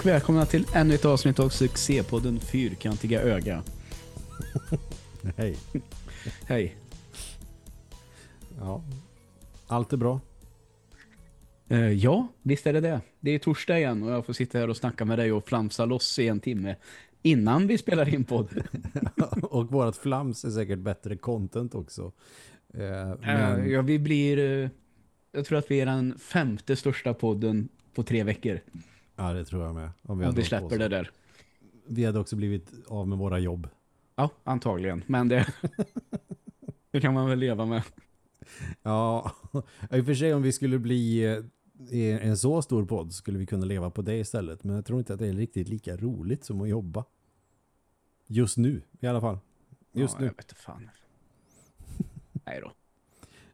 Och välkomna till ännu ett avsnitt av succépodden Fyrkantiga öga. Hej. Hej. Ja. Allt är bra. Eh, ja, visst är det det. Det är torsdag igen och jag får sitta här och snacka med dig och flamsa loss i en timme innan vi spelar in podd. och vårat flams är säkert bättre content också. Eh, men, ja, vi blir... jag tror att vi är den femte största podden på tre veckor. Ja, det tror jag med. Om vi, Om vi släpper det där. Vi hade också blivit av med våra jobb. Ja, antagligen. Men det... det kan man väl leva med. Ja, i och för sig om vi skulle bli eh, en så stor podd skulle vi kunna leva på det istället. Men jag tror inte att det är riktigt lika roligt som att jobba. Just nu i alla fall. Just ja, nu. Jag vet inte fan. Nej då.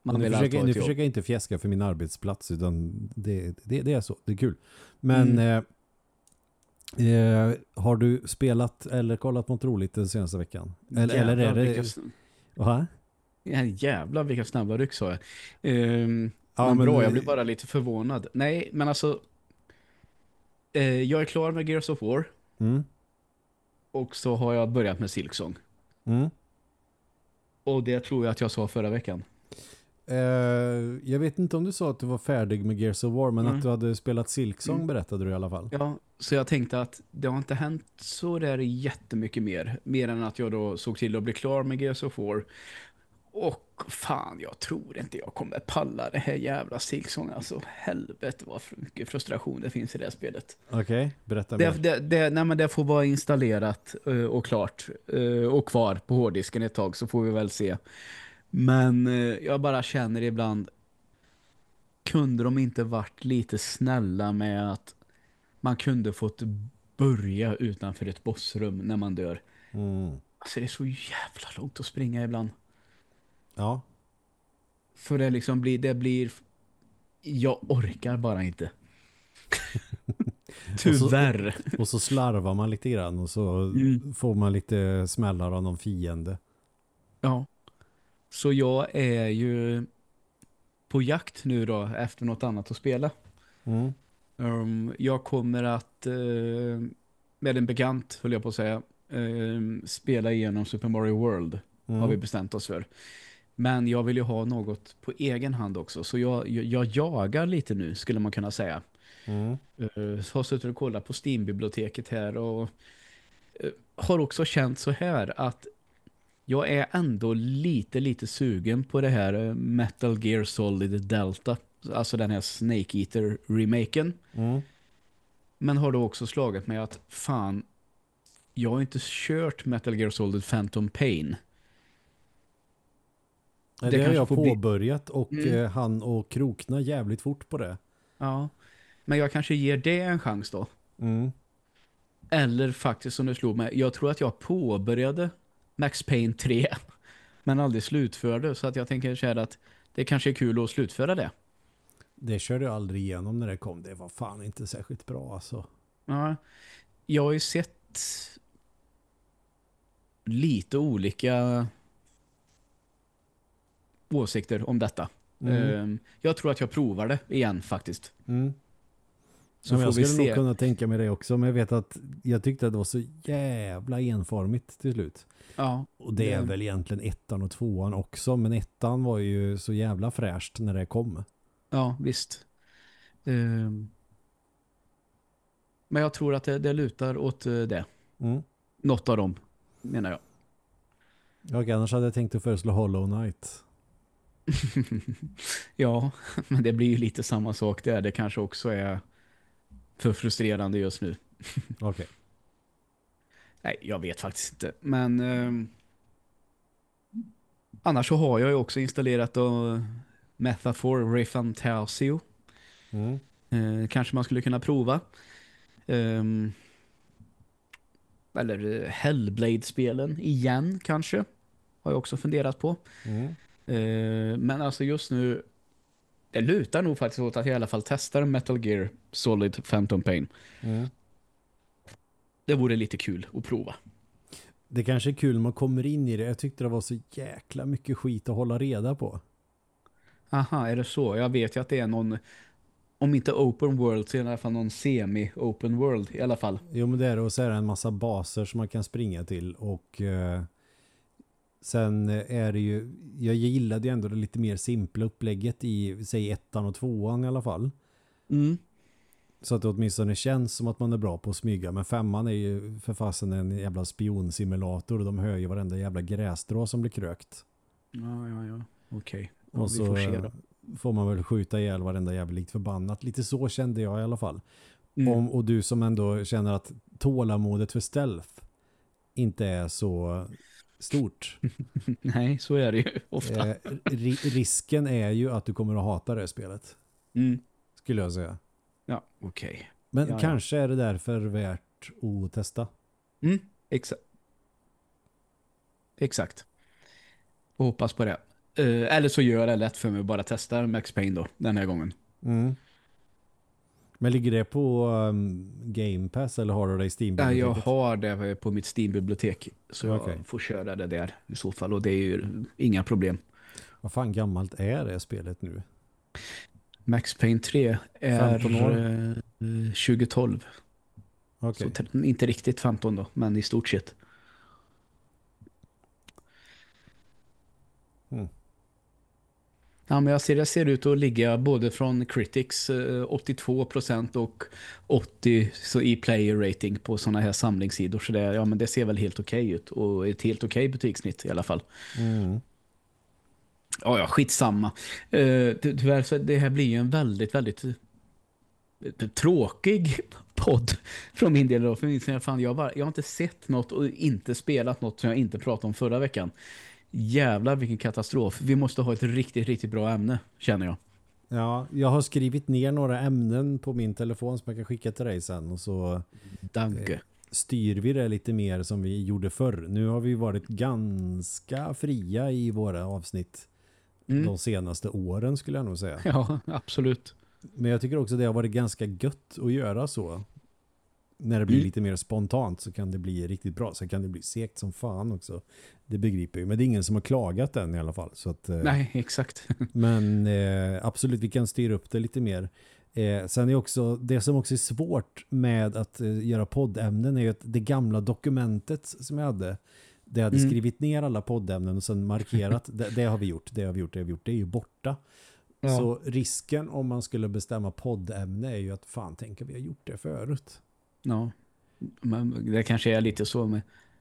Man nu försöker, nu försöker jag inte fjäska för min arbetsplats utan det, det, det är så, det är kul. Men Mm. eh, eh, har du spelat eller kollat något roligt den senaste veckan? Eller, eller är det... vilka Va? Ja, jävlar vilka snabba ryck sa jag. Ehm, Ja, men men- bra, jag blir bara lite förvånad. Nej, men alltså eh, jag är klar med Gears of War Mm, och så har jag börjat med Silksong. mm. Och det tror jag att jag sa förra veckan. Eh, jag vet inte om du sa att du var färdig med Gears of War men Mm. att du hade spelat Silksong Mm. berättade du i alla fall. Ja, så jag tänkte att det har inte hänt så där jättemycket mer. Mer än att jag då såg till att bli klar med Gears of War. Och fan, jag tror inte jag kommer palla det här jävla Silksong. Alltså helvete vad mycket frustration det finns i det här spelet. Okej, berätta Det, mer. det, det, nej, men det får vara installerat eh, och klart eh, och kvar på hårddisken ett tag så får vi väl se. Men eh, jag bara känner ibland kunde de inte varit lite snälla med att man kunde fått börja utanför ett bossrum när man dör. Mm. Alltså det är så jävla långt att springa ibland. Ja, För det liksom blir, det blir jag orkar bara inte. Tyvärr. och så slarvar man lite grann och så Mm. får man lite smällar av någon fiende. Ja. Så jag är ju på jakt nu då efter något annat att spela. Mm. Um, jag kommer att eh, med en bekant, höll jag på att säga, eh, spela igenom Super Mario World Mm. har vi bestämt oss för. Men jag vill ju ha något på egen hand också. Så jag, jag, jag jagar lite nu skulle man kunna säga. Mm. Uh, har suttit och kollat på Steam-biblioteket här och eh, har också känt så här att jag är ändå lite, lite sugen på det här eh, Metal Gear Solid Delta. Alltså den här Snake Eater-remaken. Mm. Men har då också slagit mig att fan, jag har inte kört Metal Gear Solid Phantom Pain. Det, Det har jag påbörjat och Mm. eh, han och krokna jävligt fort på det. Ja, men jag kanske ger det en chans då. Mm. Eller faktiskt som det slog mig, jag tror att jag påbörjade Max Payne 3 men aldrig slutförde så att jag tänker så här att det kanske är kul att slutföra det. Det körde jag aldrig igenom när det kom. Det var fan inte särskilt bra alltså. Ja, jag har ju sett lite olika åsikter om detta. Mm. Ehm, Jag tror att jag provar det igen faktiskt. Mm. Så Ja, får jag vi skulle se. nog kunna tänka mig det också. Men jag vet att jag tyckte att det var så jävla enformigt till slut. Ja, Och det är Det- väl egentligen ettan och tvåan också. Men ettan var ju så jävla fräscht när det kom. ja visst. Ehm, Men jag tror att det, det lutar åt eh, det. Mm. Något av dem, menar jag. Jag annars hade jag tänkt att föreslå Hollow Knight. ja, men det blir ju lite samma sak där. Det kanske också är för frustrerande just nu. Okej. Nej, jag vet faktiskt inte. Men ehm, annars så har jag ju också installerat uh, Metaphor Refantasio. Mm. Eh, kanske man skulle kunna prova. Ehm, eller eh, Hellblade-spelen igen kanske. Har jag också funderat på. Mm. Eh, men alltså just nu det lutar nog faktiskt åt att jag i alla fall testar Metal Gear Solid Phantom Pain. Mm. Det vore lite kul att prova. Det kanske är kul när man kommer in i det. Jag tyckte det var så jäkla mycket skit att hålla reda på. Aha, är det så? Jag vet ju att det är någon om inte open world så är det i alla fall någon semi-open world i alla fall. Jo men det är det och så är det en massa baser som man kan springa till och eh, sen är det ju, jag gillade ju ändå det lite mer simpla upplägget i säg ettan och tvåan i alla fall. Mm. Så att det åtminstone känns som att man är bra på att smyga. Men femman är ju för fasen en jävla spionsimulator och de hör ju varenda jävla grässtrå som blir krökt. Ja, ja, ja. Okej. Ja, och så får får man väl skjuta ihjäl varenda jävla likt förbannat. Lite så kände jag i alla fall. Mm. Om, och du som ändå känner att tålamodet för stealth inte är så stort. Nej, så är det ju ofta. Eh, ri risken är ju att du kommer att hata det spelet. Mm. Skulle jag säga. Ja, okej. Men Ja, ja. kanske är det därför värt att testa. Mm. Exakt. Exakt. Och hoppas på det. Eh, eller så gör jag det lätt för mig och bara testar Max Payne då, den här gången. Mm. Men ligger det på um, Game Pass eller har du det i Steam? Ja, jag har det på mitt Steam-bibliotek. Så jag Okej. får köra det där i så fall. Och det är ju inga problem. Vad fan gammalt är det spelet nu? Max Payne 3 är 15 år. eh, 2012. Okej. Så inte riktigt 15 då, men i stort sett. Mm. Ja, men jag ser det ser ut att ligga både från Critics eh, 82% och 80 så i player rating på sådana här samlingssidor. Så det, ja, men det ser väl helt okej ut. Och ett helt okej betygssnitt i alla fall. Mm. Ja, ja, skitsamma. Uh, tyvärr så det här blir ju en väldigt, väldigt eh, tråkig podd från min del. Då, för min del, fan, jag, bara, jag har inte sett något och inte spelat något som jag inte pratade om förra veckan. Jävlar vilken katastrof. Vi måste ha ett riktigt, riktigt bra ämne, känner jag. Ja, jag har skrivit ner några ämnen på min telefon som jag kan skicka till dig sen och så Danke. styr vi det lite mer som vi gjorde förr. Nu har vi varit ganska fria i våra avsnitt Mm. de senaste åren skulle jag nog säga. Ja, absolut. Men jag tycker också det har varit ganska gött att göra så. När det blir Mm. lite mer spontant så kan det bli riktigt bra. Så kan det bli segt som fan också. Det begriper jag. Men det är ingen som har klagat än i alla fall. Så att, eh, Nej, exakt. Men eh, absolut, vi kan styra upp det lite mer. Eh, sen är också, det som också är svårt med att eh, göra poddämnen är ju att det gamla dokumentet som jag hade, det jag hade Mm. skrivit ner alla poddämnen och sen markerat, det, det har vi gjort, det har vi gjort, det har vi gjort, det är ju borta. Ja. Så risken om man skulle bestämma poddämne är ju att fan, tänker vi har gjort det förut. Ja, men det kanske är lite så med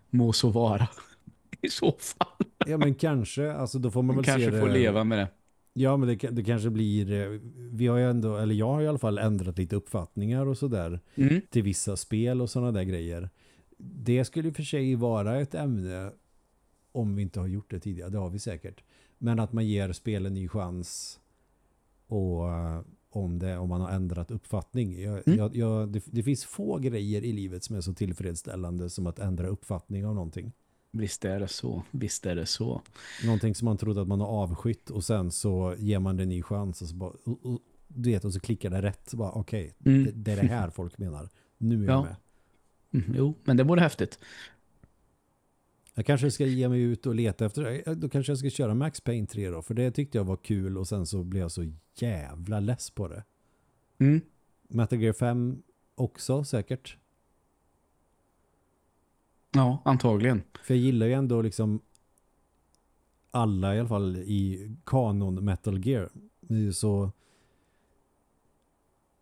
må så vara. I så fall. Ja men kanske, alltså då får man Man väl kanske se det. får leva med det. Ja, men det, det kanske blir... eh, Vi har ju ändå, eller jag har i alla fall ändrat lite uppfattningar och sådär Mm. till vissa spel och sådana där grejer. Det skulle för sig vara ett ämne om vi inte har gjort det tidigare, det har vi säkert. Men att man ger spel en ny chans och eh, om, det, om man har ändrat uppfattning. Jag, Mm. jag, jag, det, det finns få grejer i livet som är så tillfredsställande som att ändra uppfattning av någonting. Visst är det så. Visst är det så. Någonting som man trodde att man har avskytt och sen så ger man det en ny chans och så bara, och, och, du vet, och så klickar det rätt. Okej, Mm. det, det är det här folk menar. Nu är Ja. jag med. Mm, jo, men det vore häftigt. Jag kanske ska ge mig ut och leta efter Då kanske jag ska köra Max Payne 3 då. För det tyckte jag var kul och sen så blev jag så jävla less på det. Mm. Metal Gear 5 också säkert. Ja, antagligen. För jag gillar ju ändå liksom alla i alla fall i kanon Metal Gear. Så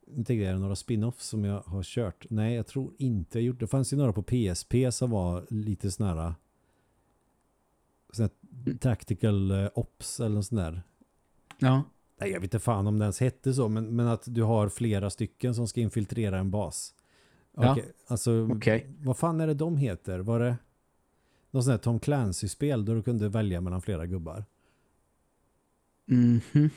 nu tänkte jag, är det några spin-offs som jag har kört? Nej, jag tror inte jag gjort det. Det fanns ju några på PSP som var lite snära sån här tactical eh, ops eller sånt där. Ja. Nej, jag vet inte fan om det ens hette så, men, men att du har flera stycken som ska infiltrera en bas. Ja. Okej, alltså, Okej. vad fan är det de heter? Var det något sånt här Tom Clancy-spel där du kunde välja mellan flera gubbar? Mhm.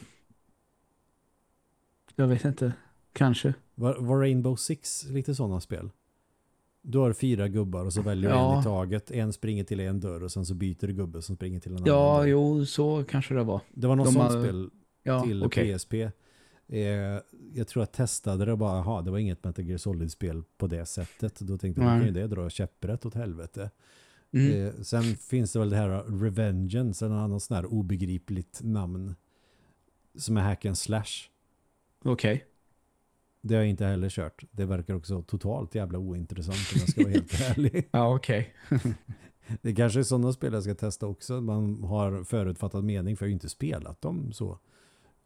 Jag vet inte. Kanske. Var, var Rainbow Six lite sådana spel? Du har fyra gubbar och så väljer du Ja. en i taget. En springer till en dörr och sen så byter du gubbe som springer till en annan Ja, dörr. jo, så kanske det var. Det var något De sånt har- spel Ja, till okej. PSP. Eh, jag tror jag testade det och bara, aha, det var inget Metal Gear Solid-spel på det sättet. Då tänkte jag, kan ju det dra käpprätt åt helvete. Mm. Eh, sen finns det väl det här Revengeance, en annan sån här obegripligt namn. Som är hack and slash. Okej. Det har jag inte heller kört. Det verkar också totalt jävla ointressant om jag ska vara helt ärlig. Ja, okej. Det kanske är sådana spel jag ska testa också. Man har förutfattad mening för jag har ju inte spelat dem så.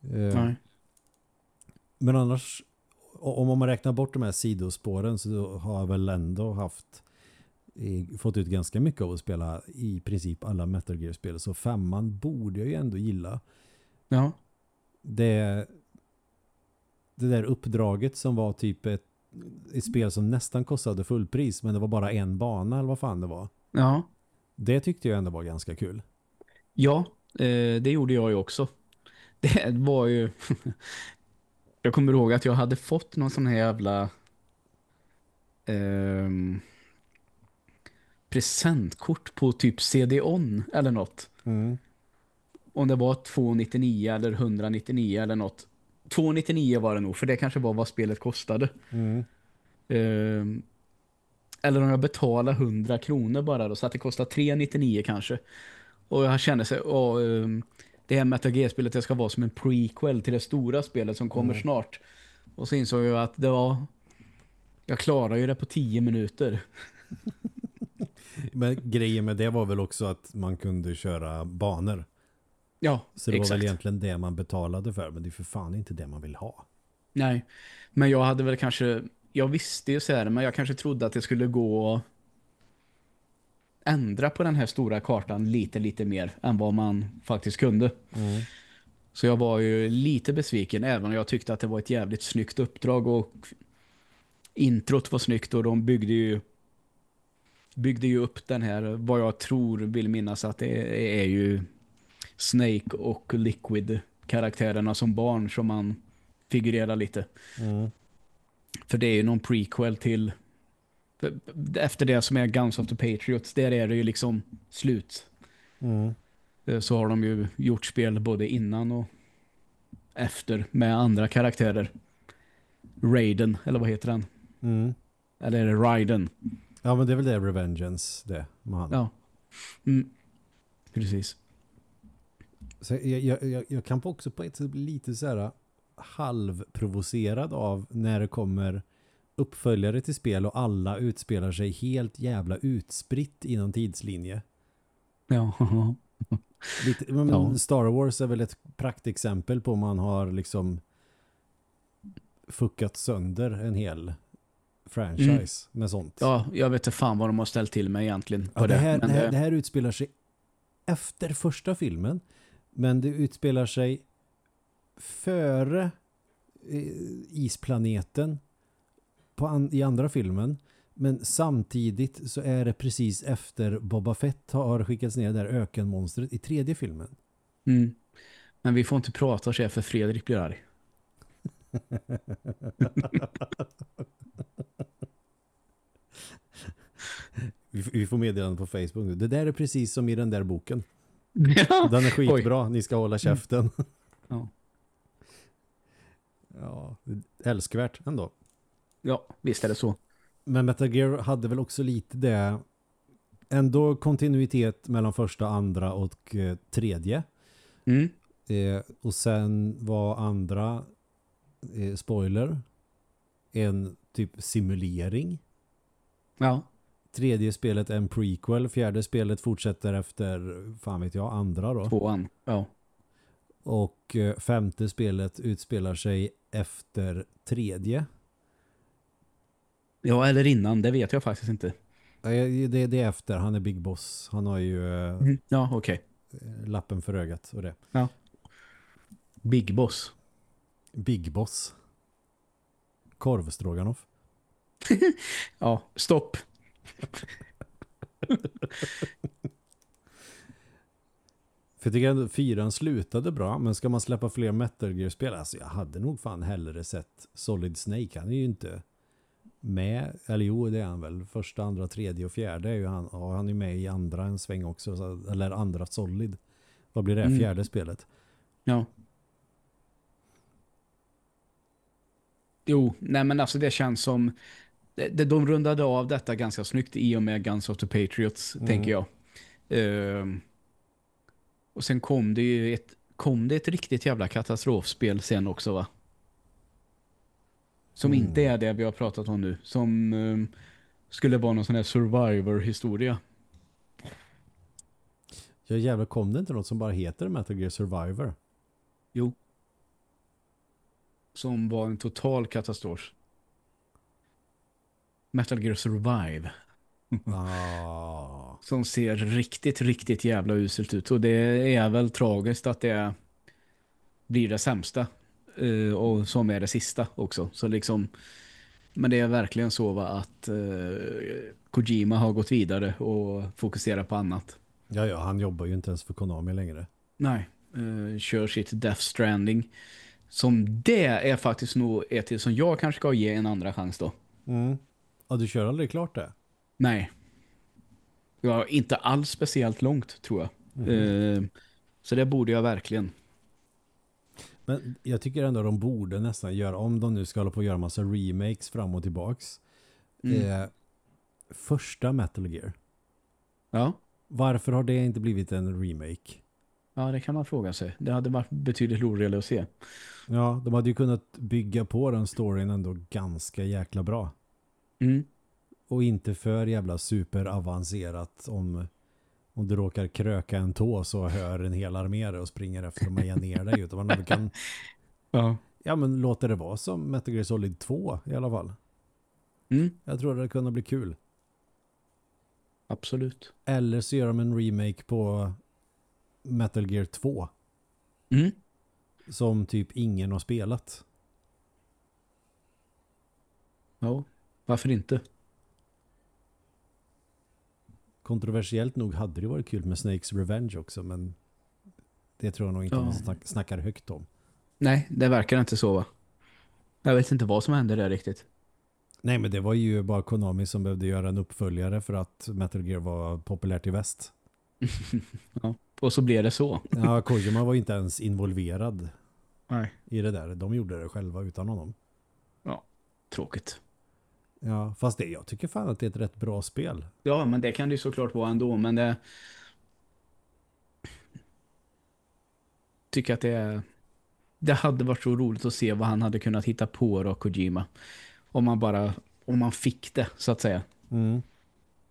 Eh, Nej. Men annars, om man räknar bort de här sidospåren så har jag väl ändå haft fått ut ganska mycket av att spela i princip alla Metal Gear-spel. Så femman borde jag ju ändå gilla. Ja. Det, det där uppdraget som var typ ett, ett spel som nästan kostade fullpris men det var bara en bana eller vad fan det var. Ja. Det tyckte jag ändå var ganska kul. Ja, eh, det gjorde jag ju också. Det var ju... jag kommer ihåg att jag hade fått någon sån här jävla... ehm, presentkort på typ CD-ON eller något. Om det var 299 eller 199 eller något. 299 var det nog, för det kanske var vad spelet kostade. Ehm, eller om jag betalade 100 kronor bara då, så att det kostar 399 kanske. Och jag kände sig, åh, ehm, det här Metal Gear-spelet det ska vara som en prequel till det stora spelet som kommer snart. Och så insåg jag att det var, jag klarar ju det på 10 minuter. Men grejen med det var väl också att man kunde köra banor. Ja, Så det var exakt. väl egentligen det man betalade för. Men det är för fan inte det man vill ha. Nej, men jag hade väl kanske, jag visste ju så här, men jag kanske trodde att det skulle gå att ändra på den här stora kartan lite, lite mer än vad man faktiskt kunde. Så jag var ju lite besviken, även om jag tyckte att det var ett jävligt snyggt uppdrag och introt var snyggt och de byggde ju byggde ju upp den här, vad jag tror vill minnas att det är ju Snake och Liquid karaktärerna som barn som man figurerar lite. För det är ju någon prequel till efter det som är Guns of the Patriots, där är det ju liksom slut. Eh, Så har de ju gjort spel både innan och efter med andra karaktärer. Raiden, eller vad heter den? Eller är det Raiden? Ja men det är väl det Revengeance det. Man. Ja. Mm. Precis. Så jag, jag, jag, jag kan också på ett sätt bli lite så här halvprovocerad av när det kommer uppföljare till spel och alla utspelar sig helt jävla utspritt i någon tidslinje. Ja. Lite, Ja. Star Wars är väl ett praktexempel på man har liksom fuckat sönder en hel franchise med sånt. ja, jag vet inte fan vad de har ställt till med egentligen. På Ja, det, här, det, här, det här utspelar sig efter första filmen men det utspelar sig före eh, isplaneten på an, i andra filmen men samtidigt så är det precis efter Boba Fett har skickats ner där ökenmonstret i tredje filmen. Mm. Men vi får inte prata så här för Fredrik blir arg. Vi, vi får meddelande på Facebook nu. Det där är precis som i den där boken. Ja. Den är skitbra, ni ska hålla käften. Ja. Ja, älskvärt ändå. ja, visst är det så. Men Metal Gear hade väl också lite det ändå kontinuitet mellan första, andra och eh, tredje. Mm. Eh, och sen var andra eh, spoiler en typ simulering. Ja. Tredje spelet är en prequel. Fjärde spelet fortsätter efter, fan vet jag, andra då. Tvåan. Ja. Och eh, femte spelet utspelar sig efter tredje. Ja, eller innan. Det vet jag faktiskt inte. Det, det är efter, han är Big Boss. Han har ju eh, Mm. Ja, okej. lappen för ögat och det. Big Boss. Big Boss. Korvstroganoff. Ja, stopp. För jag tycker ändå fyran slutade bra, men ska man släppa fler Metal Gear-spel? Alltså jag hade nog fan hellre sett Solid Snake. Han är ju inte med, eller jo det är han väl. Första, andra, tredje och fjärde är ju han. Och han är med i andra en sväng också, så, eller andra Solid. Vad blir det? Mm. Fjärde spelet. Ja. Jo, nej men alltså det känns som det, de rundade av detta ganska snyggt i och med Guns of the Patriots, Mm. tänker jag. Ehm, och sen kom det ju ett kom det ett riktigt jävla katastrofspel sen också va? Som Mm. inte är det vi har pratat om nu. Som ehm, skulle vara någon sån här survivor-historia. Jag jävlar kom det inte något som bara heter Metal Gear Survivor? Jo. Som var en total katastrof. Metal Gear Survive. ah. Som ser riktigt, riktigt jävla uselt ut. Och det är väl tragiskt att det blir det sämsta. Eh, och som är det sista också. Så liksom, men det är verkligen så va, att eh, Kojima har gått vidare och fokuserar på annat. Ja, ja, han jobbar ju inte ens för Konami längre. Nej, eh, kör sitt Death Stranding. Som det är faktiskt nog ett till som jag kanske ska ge en andra chans då. Mm. Ja, du kör aldrig klart det? Nej. Ja, inte alls speciellt långt tror jag. Eh, så det borde jag verkligen. Men jag tycker ändå de borde nästan göra, om de nu ska hålla på att göra massa remakes fram och tillbaks. Mm. Eh, första Metal Gear. Ja. Varför har det inte blivit en remake? ja, det kan man fråga sig. Det hade varit betydligt roligare att se. Ja, de hade ju kunnat bygga på den storyn ändå ganska jäkla bra. Mm. Och inte för jävla superavancerat om, om du råkar kröka en tå så hör en hel dig och springer efter och mejar ner dig. Utan man kan, Ja. ja men låter det vara som Metal Gear Solid 2 i alla fall. Mm. Jag tror det kunde bli kul. Absolut. Eller så gör de en remake på Metal Gear 2 Mm. som typ ingen har spelat. Ja, varför inte? Kontroversiellt nog hade det varit kul med Snakes Revenge också men det tror jag nog inte Ja. man snack, snackar högt om. Nej, det verkar inte så va? Jag vet inte vad som hände där riktigt. Nej men det var ju bara Konami som behövde göra en uppföljare för att Metal Gear var populärt i väst. Ja. Och så blev det så. Ja, Kojima var inte ens involverad Nej. i det där. De gjorde det själva utan honom. Tråkigt. Ja, fast det, jag tycker fan att det är ett rätt bra spel. Ja, men det kan det ju såklart vara ändå. Men det... Tycker att det. Det hade varit så roligt att se vad han hade kunnat hitta på då, Kojima. Om man bara... Om man fick det, så att säga. Mm.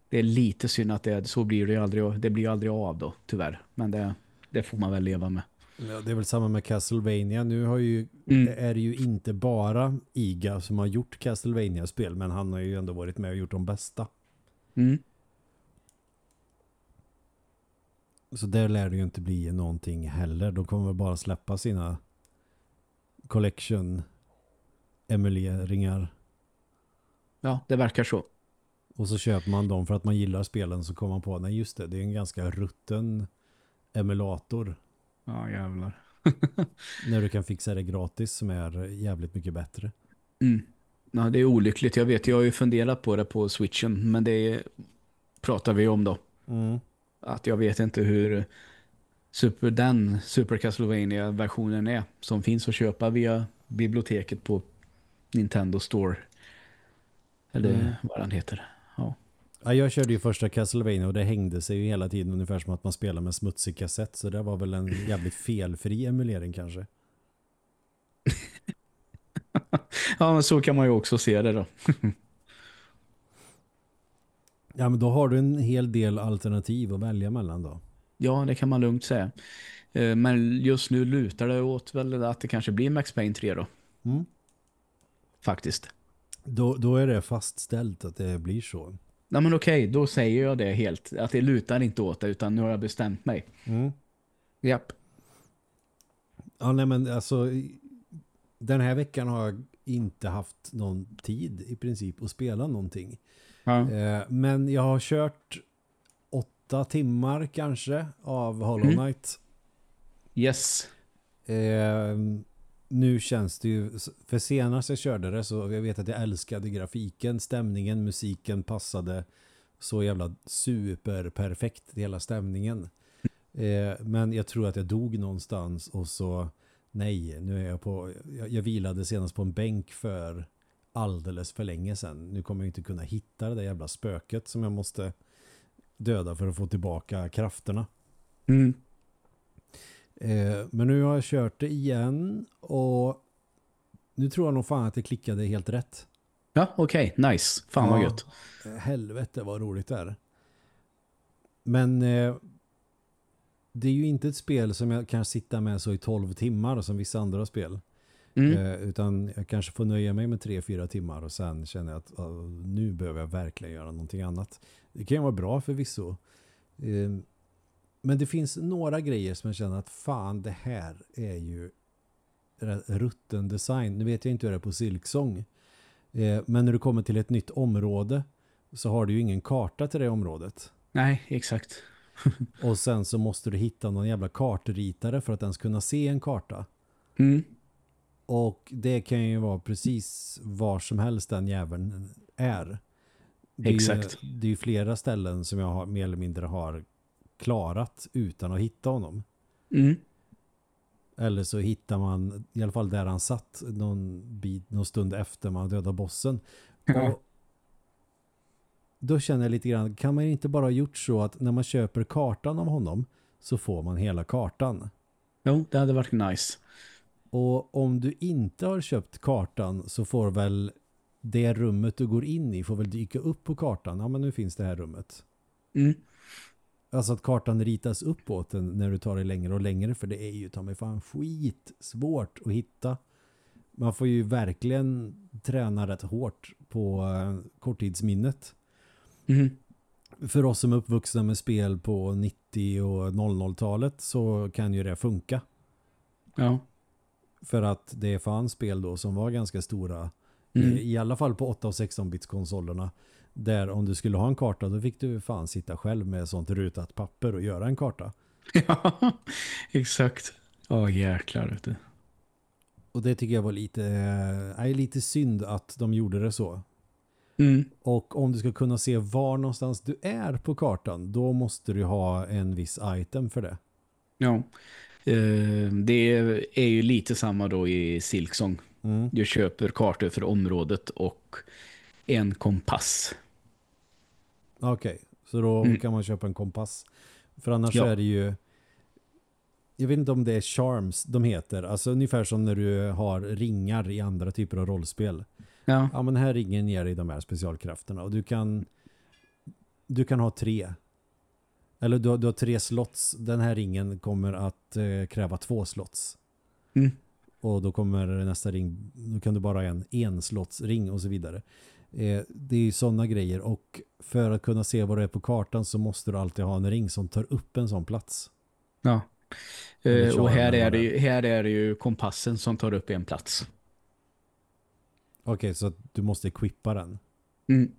Det är lite synd att det, så blir det ju aldrig, det blir aldrig av då, tyvärr. Men det, det får man väl leva med. Ja, det är väl samma med Castlevania. Nu har ju, Mm. det är det ju inte bara Iga som har gjort Castlevania-spel men han har ju ändå varit med och gjort de bästa. Mm. Så där lär det ju inte bli någonting heller. De kommer väl bara släppa sina collection emuleringar Ja, det verkar så. och så köper man dem för att man gillar spelen så kommer man på nej just det, det är en ganska rutten emulator Ja, jävlar. när du kan fixa det gratis som är jävligt mycket bättre. Mm. Ja, det är olyckligt. Jag vet, jag har ju funderat på det på Switchen, men det pratar vi om då. Mm. Att jag vet inte hur super, den Super Castlevania-versionen är som finns att köpa via biblioteket på Nintendo Store. Eller Mm. vad den heter. Ja. Ja, jag körde ju första Castlevania och det hängde sig ju hela tiden ungefär som att man spelar med smutsig kassett så det var väl en jävligt felfri emulering kanske. ja, men så kan man ju också se det då. Ja men då har du en hel del alternativ att välja mellan då. Ja, det kan man lugnt säga. Eh, Men just nu lutar det åt väl att det kanske blir Max Payne 3 då. Mm. Faktiskt. Då, då är det fastställt att det blir så. Nej men okej, då säger jag det helt. Att det lutar inte åt det utan nu har jag bestämt mig. Mm. Japp. Ja nej men alltså den här veckan har jag inte haft någon tid i princip att spela någonting. Ja. Eh, men jag har kört åtta timmar kanske av Hollow Mm. Knight. Yes. Eh, nu känns det ju, för senast jag körde det så jag vet att jag älskade grafiken, stämningen, musiken passade så jävla superperfekt hela stämningen. Eh, men jag tror att jag dog någonstans och så nej, nu är jag på, jag, jag vilade senast på en bänk för alldeles för länge sedan. Nu kommer jag inte kunna hitta det där jävla spöket som jag måste döda för att få tillbaka krafterna. Mm. Eh, men nu har jag kört det igen och nu tror jag nog fan att det klickade helt rätt. Ja, okej. Nice. Fan vad Ja. gött. Helvete vad roligt det är. Men eh, det är ju inte ett spel som jag kan sitta med så i 12 timmar som vissa andra spel. Mm. Eh, utan jag kanske får nöja mig med 3-4 timmar och sen känner jag att ja, nu behöver jag verkligen göra någonting annat. Det kan ju vara bra förvisso. Eh, men det finns några grejer som jag känner att fan det här är ju rutten design. Nu vet jag inte hur det är på Silksong. Eh, men när du kommer till ett nytt område så har du ju ingen karta till det området. Nej, exakt. Och sen så måste du hitta någon jävla kartritare för att ens kunna se en karta. Mm. Och det kan ju vara precis var som helst den jäveln är. Det är Exakt. Ju, det är ju flera ställen som jag har, mer eller mindre har klarat utan att hitta honom. Mm. Eller så hittar man, i alla fall där han satt någon, bit, någon stund efter man dödade bossen. Ja. Och då känner jag lite grann, kan man inte bara ha gjort så att när man köper kartan av honom så får man hela kartan. Jo, det hade varit nice. Och om du inte har köpt kartan så får väl det rummet du går in i får väl dyka upp på kartan. Ja men nu finns det här rummet. Mm. Alltså att kartan ritas upp åt en när du tar det längre och längre för det är ju ta mig fan skit svårt att hitta. Man får ju verkligen träna rätt hårt på eh, korttidsminnet. Mm. För oss som är uppvuxna med spel på 90 och 00-talet så kan ju det funka. Ja. För att det fanns spel då som var ganska stora Mm. I alla fall på 8 och 16-bits konsolerna. Där om du skulle ha en karta då fick du fan sitta själv med sånt rutat papper och göra en karta. Ja, exakt. Ja, jäklar. Vet du. Och det tycker jag var lite, är lite synd att de gjorde det så. Mm. Och om du ska kunna se var någonstans du är på kartan då måste du ha en viss item för det. Ja. Eh, det är ju lite samma då i Silksong. Mm. Du köper kartor för området och en kompass. Okej, så då Mm. kan man köpa en kompass. För annars Ja. är det ju jag vet inte om det är charms de heter. Alltså ungefär som när du har ringar i andra typer av rollspel. Ja. Ja men den här ringen ger dig de här specialkrafterna och du kan du kan ha tre. Eller du har, du har tre slots. Den här ringen kommer att eh, kräva två slots. Mm. Och då kommer nästa ring, då kan du bara ha en enslottsring och så vidare. Eh, det är ju sådana grejer och för att kunna se vad det är på kartan så måste du alltid ha en ring som tar upp en sån plats. ja. Eh, och här är, det ju, här är det ju kompassen som tar upp en plats. Okej, så att du måste equippa den. Mm.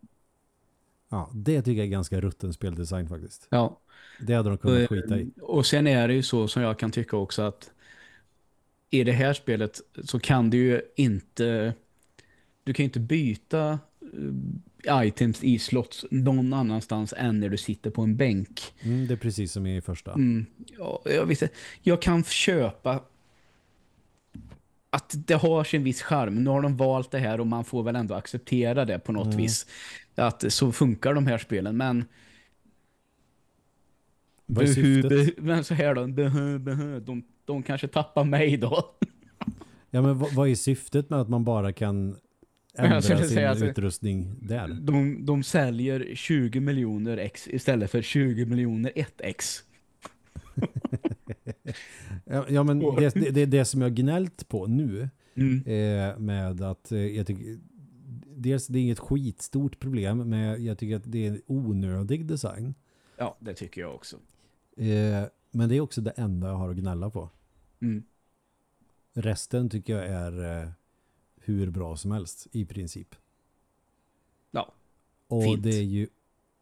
Ja, det tycker jag är ganska rutten speldesign faktiskt. Ja. Det hade de kunnat Eh, skita i. Och sen är det ju så som jag kan tycka också att i det här spelet så kan du ju inte du kan ju inte byta items i slots någon annanstans än när du sitter på en bänk. Mm, det är precis som i första. Mm, ja, jag, visste, jag kan köpa att det har sin viss charm. Nu har de valt det här och man får väl ändå acceptera det på något Mm. vis. Att så funkar de här spelen. Men Vad är syftet? men så här då, behu, behu, de, de kanske tappar mig då. Ja, men vad, vad är syftet med att man bara kan ändra sin säga att- utrustning där? De, de säljer 20 miljoner X istället för 20 miljoner 1X. Ja, ja men det, det, det är det som jag gnällt på nu Mm. eh, med att eh, jag tycker dels det är inget skitstort problem men jag tycker att det är en onödig design. Ja, det tycker jag också. Eh, men det är också det enda jag har att gnälla på. Mm. Resten tycker jag är eh, hur bra som helst i princip. Ja, Och fint. det är ju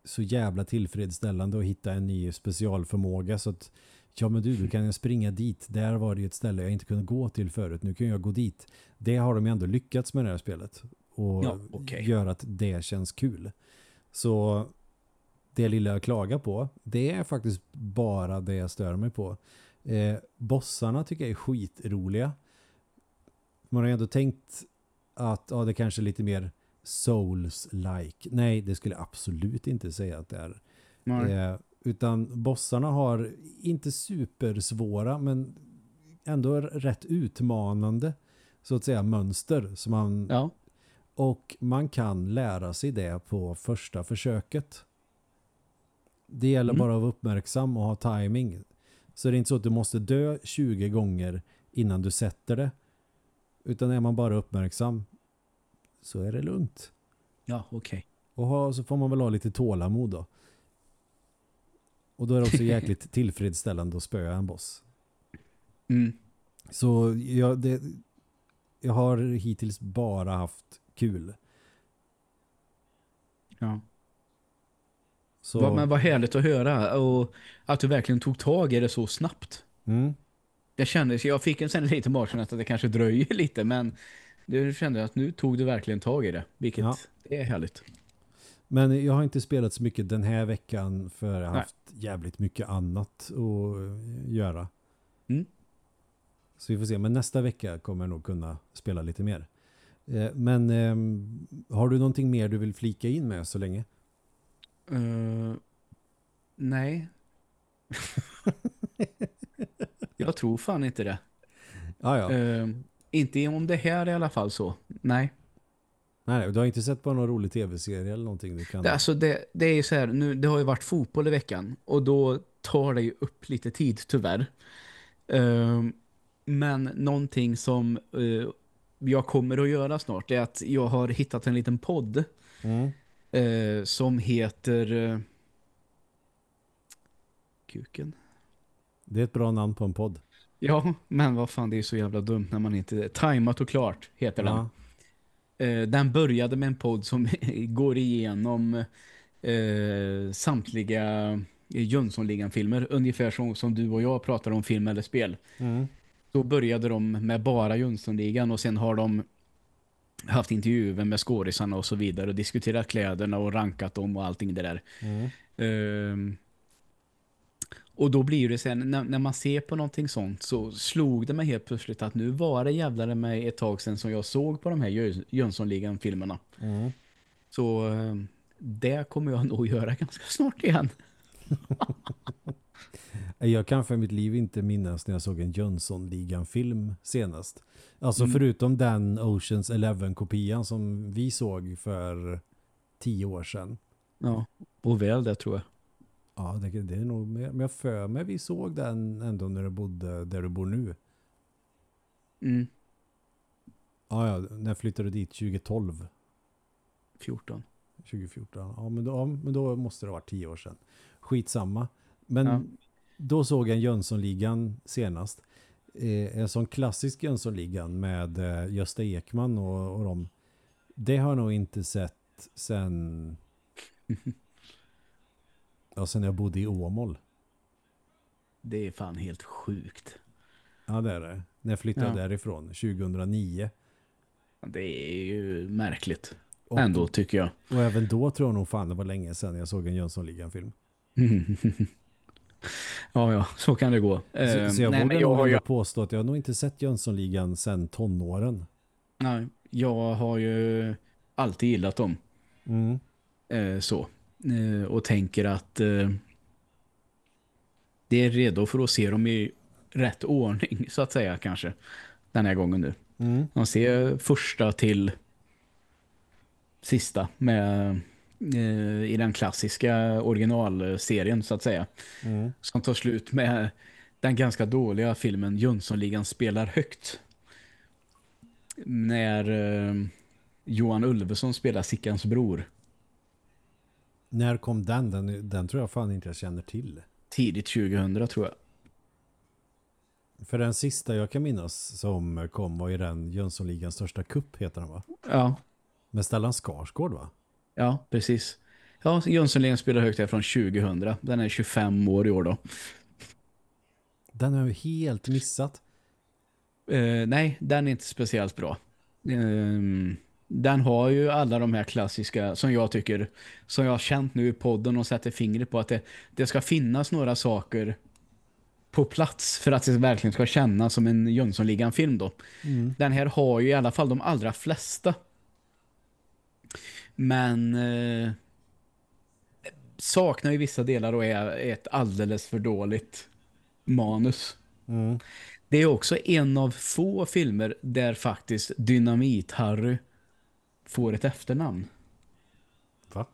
så jävla tillfredsställande att hitta en ny specialförmåga så att ja men du, du kan ju springa dit. Där var det ju ett ställe jag inte kunde gå till förut. Nu kan jag gå dit. Det har de ju ändå lyckats med det här spelet. Och Ja, okej. gör att det känns kul. Så det lilla jag klagar på, det är faktiskt bara det jag stör mig på. Eh, bossarna tycker jag är skitroliga. Man har ändå tänkt att ja, det kanske är lite mer Souls-like. Nej, det skulle jag absolut inte säga att det är. Eh, utan bossarna har inte supersvåra men ändå rätt utmanande. så att säga mönster som man, Ja. och man kan lära sig det på första försöket. Det gäller Mm. bara att vara uppmärksam och ha timing. Så det är inte så att du måste dö 20 gånger innan du sätter det. Utan är man bara uppmärksam så är det lugnt. Ja, okej. Och ha, så får man väl ha lite tålamod då. Och då är det också jäkligt tillfredsställande att spöa en boss. Mm. Så jag, det, jag har hittills bara haft kul. Ja. Så, men vad härligt att höra och att du verkligen tog tag i det så snabbt. mm, Jag kände, jag fick en sen lite magkänsla att det kanske dröjer lite men du kände att nu tog du verkligen tag i det. Vilket Ja. det är härligt. men jag har inte spelat så mycket den här veckan för jag har haft jävligt mycket annat att göra. Mm. Så vi får se. Men nästa vecka kommer jag nog kunna spela lite mer. Eh, Men ehm, har du någonting mer du vill flika in med så länge? Uh, nej. jag tror fan inte det. Ah, ja. Eh, inte om det här i alla fall så. Nej. Nej, du har inte sett på någon rolig tv-serie eller någonting du kan... Det, alltså det, det är ju så här, nu, det har ju varit fotboll i veckan och då tar det ju upp lite tid tyvärr. Eh, men någonting som eh, jag kommer att göra snart är att jag har hittat en liten podd Mm. eh, som heter eh, Kuken. Det är ett bra namn på en podd. Ja, men vad fan, det är så jävla dumt när man inte... Timat och klart heter den. Ja. Eh, den började med en podd som går igenom eh, samtliga Jönssonligan-filmer. Ungefär som, som du och jag pratar om film eller spel. Mm. Då började de med bara Jönssonligan och sen har de haft intervjuer med skådisarna och så vidare och diskuterat kläderna och rankat dem och allting det där. Mm. Ehm, och då blir det sen, när, när man ser på någonting sånt så slog det mig helt plötsligt att nu var det jävlar mig ett tag sedan som jag såg på de här Jö- Jönssonligan-filmerna. Mm. Så ehm, det kommer jag nog göra ganska snart igen. Jag kan för mitt liv inte minnas när jag såg en Jönssonligan-film senast. Alltså Mm. förutom den Oceans Eleven-kopian som vi såg för tio år sedan. Ja, och väl det tror jag. Ja, det, det är nog mer. Men jag för mig vi såg den ändå när du bodde där du bor nu. Mm, Ja, ja, när flyttade du dit? 2012? 14. 2014? Ja, men då, ja, men då måste det ha varit tio år sedan. Skitsamma. Men Ja. då såg jag en Jönssonligan senast. Eh, en sån klassisk Jönssonligan med eh, Gösta Ekman och, och dem. Det har jag nog inte sett sen ja, sen jag bodde i Åmål. Det är fan helt sjukt. Ja, det är det. När jag flyttade Ja. därifrån 2009. Det är ju märkligt. Och, Ändå tycker jag. och även då tror jag nog fan det var länge sedan jag såg en Jönssonligan-film. ja, ja, så kan det gå. Så, Ehm, så jag nej, vågar jag nog ändå påstå att jag har nog inte sett Jönssonligan sedan tonåren. Nej, jag har ju alltid gillat dem. Mm. Eh, så. Eh, och tänker att eh, det är redo för att se dem i rätt ordning så att säga kanske. Den här gången nu. Mm. Man ser första till sista med eh, i den klassiska originalserien så att säga. Mm. Som tar slut med den ganska dåliga filmen Jönssonligan spelar högt. När Johan Ulveson spelar Sickans bror. När kom den? den? Den tror jag fan inte jag känner till. Tidigt 2000 tror jag. För den sista jag kan minnas som kom var ju den Jönssonligans största kupp heter den va? Ja, Med Stellan Skarsgård va? ja precis. Ja, Jönssonligan spelar högt är från 2000. Den är 25 år i år då. Den har jag helt missat. Eh, nej, den är inte speciellt bra. Ehm, den har ju alla de här klassiska som jag tycker, som jag har känt nu i podden och sätter fingret på att det, det ska finnas några saker på plats för att det verkligen ska kännas som en Jönssonligan-film då. Mm. Den här har ju i alla fall de allra flesta. Men eh, saknar ju vissa delar och är ett alldeles för dåligt manus. Mm. Det är också en av få filmer där faktiskt Dynamit-Harry får ett efternamn. Va?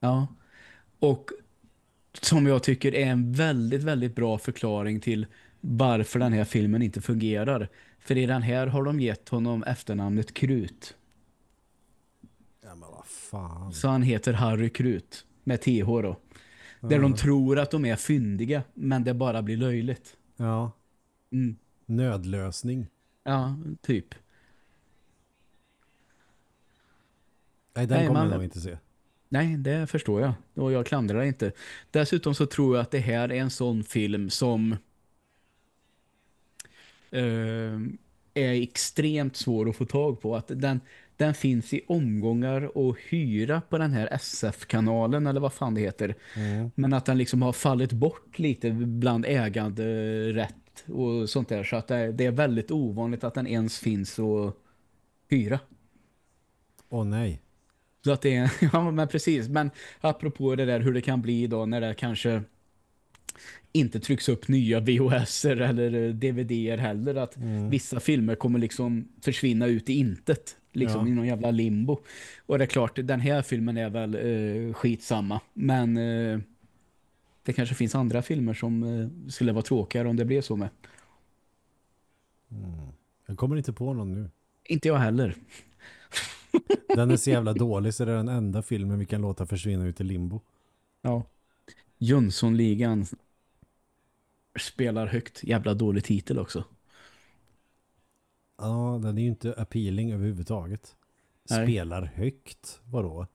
Ja. Och som jag tycker är en väldigt, väldigt bra förklaring till varför den här filmen inte fungerar. För i den här har de gett honom efternamnet Krut. Ja men vad fan. Så han heter Harry Krut med TH då. Där de tror att de är fyndiga men det bara blir löjligt. Ja. Mm. Nödlösning. Ja, typ. Nej, den Nej, kommer man- jag nog inte se. Nej, det förstår jag. Och jag klandrar inte. Dessutom så tror jag att det här är en sån film som eh, är extremt svår att få tag på. Att den, den finns i omgångar och hyra på den här SF-kanalen eller vad fan det heter. Mm. Men att den liksom har fallit bort lite bland äganderätt och sånt där. Så att det, är väldigt ovanligt att den ens finns att hyra. Åh nej. Så att det är, ja men precis. Men apropå det där hur det kan bli då när det kanske inte trycks upp nya VHS eller eh, DVD heller. Att vissa filmer kommer liksom försvinna ut i intet. Liksom Ja. i någon jävla limbo. Och det är klart, den här filmen är väl eh, skitsamma. Men eh, det kanske finns andra filmer som eh, skulle vara tråkigare om det blev så med. Jag kommer inte på någon nu. Inte jag heller. Den är så jävla dålig så det är den enda filmen vi kan låta försvinna ut i limbo. Ja. Jönssonligan spelar högt. Jävla dålig titel också. Ja, den är ju inte appealing överhuvudtaget. Nej. Spelar högt, vadå?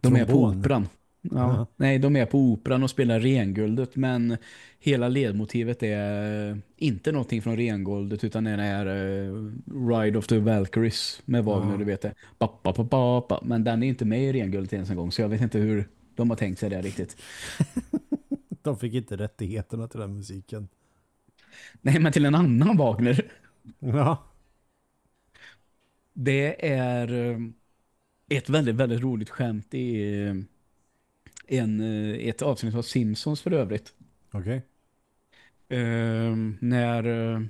De är på Trombon. operan. Ja. Ja. Nej, de är på operan och spelar renguldet men hela ledmotivet är inte någonting från renguldet utan det är uh, Ride of the Valkyries med Wagner, Ja. du vet det. Ba, ba, ba, ba. Men den är inte med i renguldet ens en gång så jag vet inte hur de har tänkt sig det riktigt. De fick inte rättigheterna till den musiken. Nej, men till en annan Wagner. Ja. Det är eh, ett väldigt, väldigt roligt skämt i eh, en, eh, ett avsnitt av Simpsons för övrigt. Okej. Eh, när eh,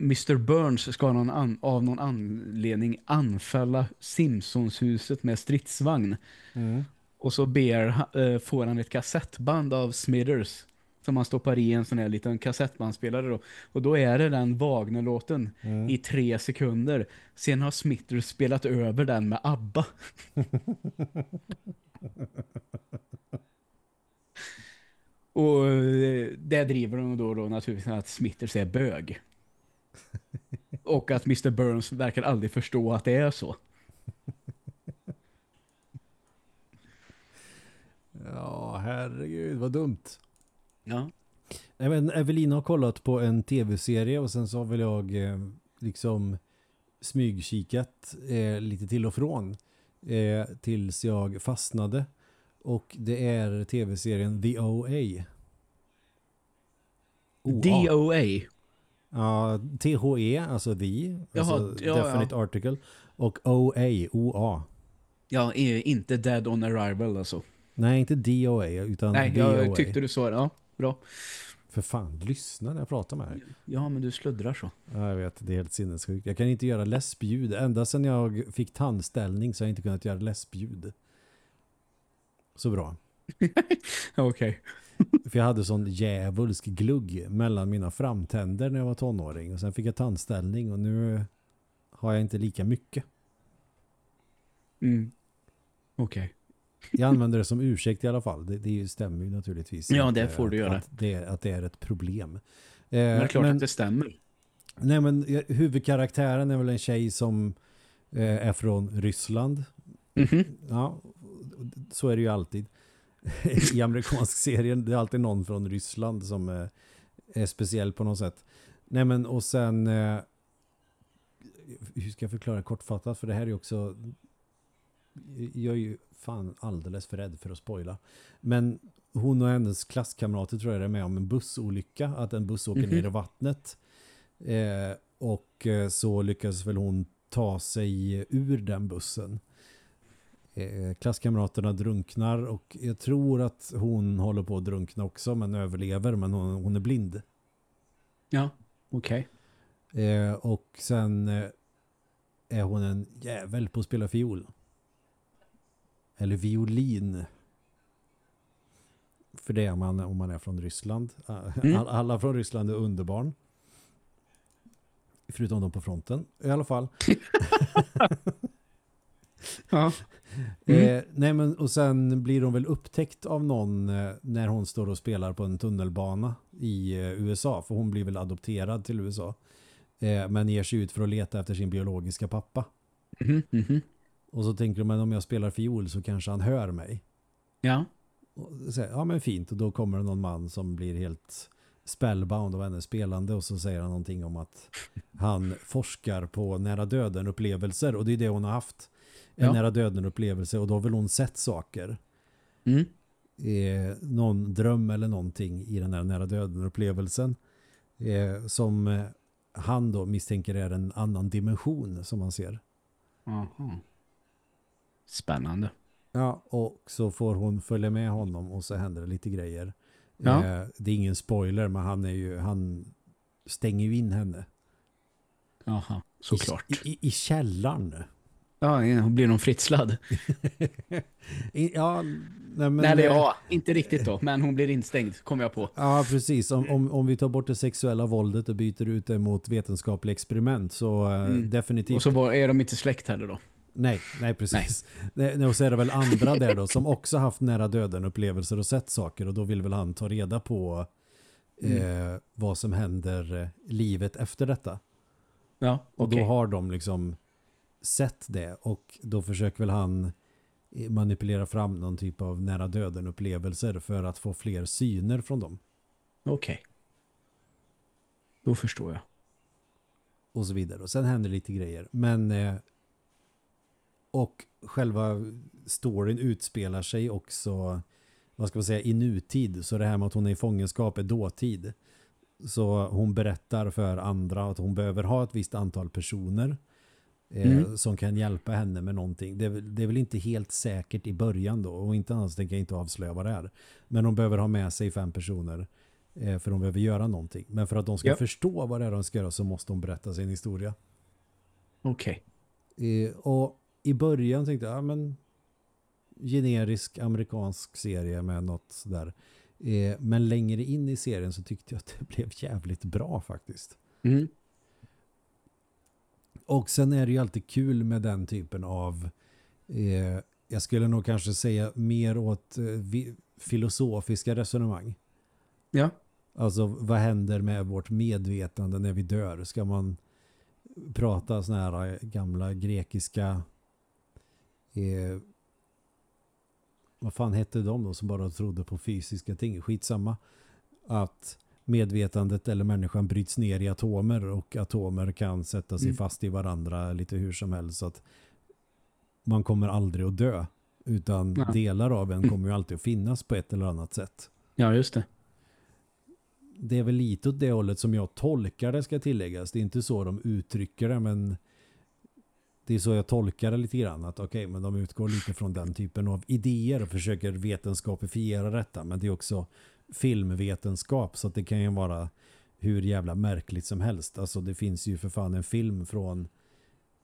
Mr. Burns ska någon av någon anledning anfalla Simpsonshuset med stridsvagn. Mm. Och så ber, eh, får han ett kassettband av Smithers som han stoppar i en sån här liten kassettbandspelare då. Och då är det den Wagner-låten Mm. i tre sekunder. Sen har Smithers spelat över den med ABBA. Och eh, det driver de då, då naturligtvis att Smithers är bög. Och att Mr. Burns verkar aldrig förstå att det är så. Ja, herregud, vad dumt. Ja. Men Evelina har kollat på en tv-serie och sen så har väl jag eh, liksom smygkikat eh, lite till och från eh, tills jag fastnade. Och det är tv-serien The OA. OA. DOA. Ja, THE, alltså the, Jaha, alltså ja, definite article. Och OA, OA. Ja, inte Dead on Arrival alltså. Nej, inte DOA utan Nej, VOA. jag tyckte du sa det. Ja, bra. För fan, lyssna när jag pratar med dig. Ja, men du sluddrar så. Ja, jag vet, det är helt sinnessjukt. Jag kan inte göra läspljud. Ända sedan jag fick tandställning så har jag inte kunnat göra läspljud. Så bra. Okej. För jag hade sån djävulsk glugg mellan mina framtänder när jag var tonåring. Och sen fick jag tandställning och nu har jag inte lika mycket. Mm. Okej. Jag använder det som ursäkt i alla fall. Det, det stämmer ju naturligtvis. Ja, att, det får du göra. Att det, är- att det är ett problem. Eh, Men det är klart men- att det stämmer. Nej men huvudkaraktären är väl en tjej som eh, är från Ryssland. Mhm. Ja, så är det ju alltid. I amerikansk serien, det är alltid någon från Ryssland som eh, är speciell på något sätt. Nej men och sen eh, hur ska jag förklara kortfattat för det här är ju också jag är ju fan alldeles för rädd för att spoila. Men hon och hennes klasskamrater tror jag är med om en bussolycka. Att en buss åker Mhm. ner i vattnet. Eh, och eh, så lyckas väl hon ta sig ur den bussen. Eh, klasskamraterna drunknar och jag tror att hon håller på att drunkna också men överlever men hon, hon är blind. Ja, okej. Eh, och sen eh, är hon en jävel på att spela fiol. Eller violin. För det är man om man är från Ryssland. Mm. All, alla från Ryssland är underbarn. Förutom de på fronten. I alla fall. Ja. Mm. Eh, nej men och sen blir hon väl upptäckt av någon eh, när hon står och spelar på en tunnelbana i eh, USA. För hon blir väl adopterad till USA. Eh, men ger sig ut för att leta efter sin biologiska pappa. Mhm, mhm. Och så tänker de, men om jag spelar fiol så kanske han hör mig. Ja. Och säger, ja men fint. Och då kommer det någon man som blir helt spellbound av hennes spelande och så säger han någonting om att han forskar på nära döden upplevelser och det är det hon har haft. En Ja. nära döden upplevelse och då har väl hon sett saker. Mm. Eh, någon dröm eller någonting i den här nära döden upplevelsen eh, som eh, han då misstänker är en annan dimension som man ser. Aha. Spännande. Ja, och så får hon följa med honom och så händer det lite grejer. Ja. Eh, det är ingen spoiler men han är ju han stänger ju in henne. Jaha, såklart. I, i, i källaren. Ja, hon blir någon fritslad. Ja, nej, men, Nej, det, eh, ja, inte riktigt då, men hon blir instängd, kom jag på. Ja, precis. Om, om, om vi tar bort det sexuella våldet och byter ut det mot vetenskapliga experiment så eh, Mm. definitivt Och så var, är de inte släkt heller då. Nej, nej precis. Nej. Nej, och så är det väl andra där då som också haft nära döden upplevelser och sett saker och då vill väl han ta reda på eh, vad som händer eh, livet efter detta. Ja, Och då har de liksom sett det och då försöker väl han eh, manipulera fram någon typ av nära döden upplevelser för att få fler syner från dem Okej. Då förstår jag. och så vidare. Och sen händer lite grejer. Men eh, och själva storyn utspelar sig också vad ska man säga, i nutid. Så det här med att hon är i fångenskap är dåtid. Så hon berättar för andra att hon behöver ha ett visst antal personer eh, Mm. som kan hjälpa henne med någonting. Det är, väl- det är väl inte helt säkert i början då och inte annars tänker jag inte avslöja vad det är. Men hon behöver ha med sig fem personer eh, för de behöver göra någonting. Men för att de ska Ja. förstå vad det är de ska göra så måste de berätta sin historia. Okej. Eh, och i början tänkte jag, ja men generisk amerikansk serie med något sådär. Eh, men längre in i serien så tyckte jag att det blev jävligt bra faktiskt. Mm. Och sen är det ju alltid kul med den typen av eh, jag skulle nog kanske säga mer åt eh, filosofiska resonemang. Ja. Alltså vad händer med vårt medvetande när vi dör? Ska man prata såna här eh, gamla grekiska eh, vad fan hette de då som bara trodde på fysiska ting? Skitsamma. Att medvetandet eller människan bryts ner i atomer och atomer kan sätta sig Mm. fast i varandra lite hur som helst så att man kommer aldrig att dö utan Nej. delar av en kommer ju alltid att finnas på ett eller annat sätt Ja, just det. det är väl lite åt det hållet som jag tolkar det ska tilläggas. Det är inte så de uttrycker det men det är så jag tolkar det lite grann. Att okej, men de utgår lite från den typen av idéer och försöker vetenskapifiera detta. Men det är också filmvetenskap så att det kan ju vara hur jävla märkligt som helst. Alltså det finns ju för fan en film från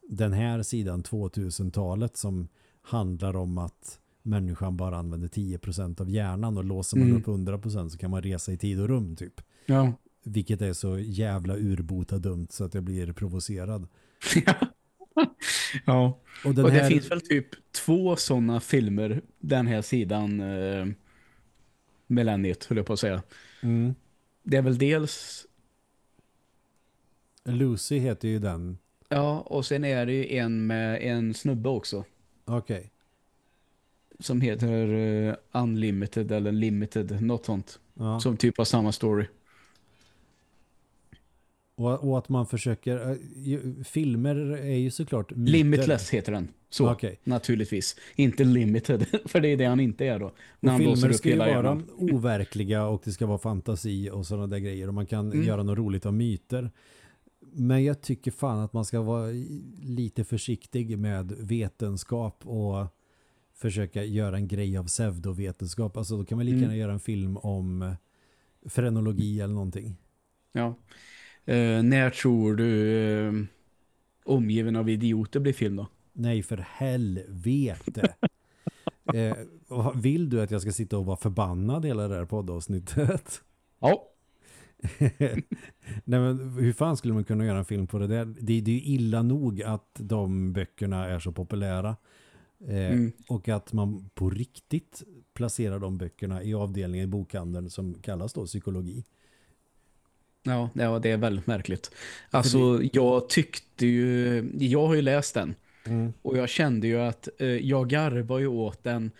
den här sidan 2000-talet som handlar om att människan bara använder 10% av hjärnan och låser man Mm. upp 100% så kan man resa i tid och rum typ. Ja. Vilket är så jävla urbota dumt så att jag blir provocerad. ja. Och den Och det här... finns väl typ två sådana filmer den här sidan eh, millenniet, höll jag på att säga. Mm. Det är väl dels Lucy heter ju den. Ja, och sen är det ju en med en snubbe också. Okej. Som heter eh, Unlimited eller Limited, något sånt. Ja. Som typ har samma story. Och, och att man försöker... äh, ju- filmer är ju såklart myter. Limitless heter den. Så, Okej. naturligtvis. Inte Limited, för det är det han inte är då. När Och filmer ska ju vara hjärnan. overkliga och det ska vara fantasi och sådana där grejer. Och man kan Mm. göra något roligt av myter. Men jag tycker fan att man ska vara lite försiktig med vetenskap och försöka göra en grej av pseudovetenskap. Alltså då kan man lika Mm. gärna göra en film om frenologi eller någonting. Ja. Eh, när tror du eh, omgiven av idioter blir film då? Nej, för helvete. eh, vill du att jag ska sitta och vara förbannad hela det här poddavsnittet? Ja. Nej, men hur fan skulle man kunna göra en film på det där? Det, det är ju illa nog att de böckerna är så populära. Eh, Mm. Och att man på riktigt placerar de böckerna i avdelningen i bokhandeln som kallas då psykologi. Ja, ja, det är väldigt märkligt. Alltså, jag tyckte ju... Jag har ju läst den. Och jag kände ju att eh, jag garvar ju åt den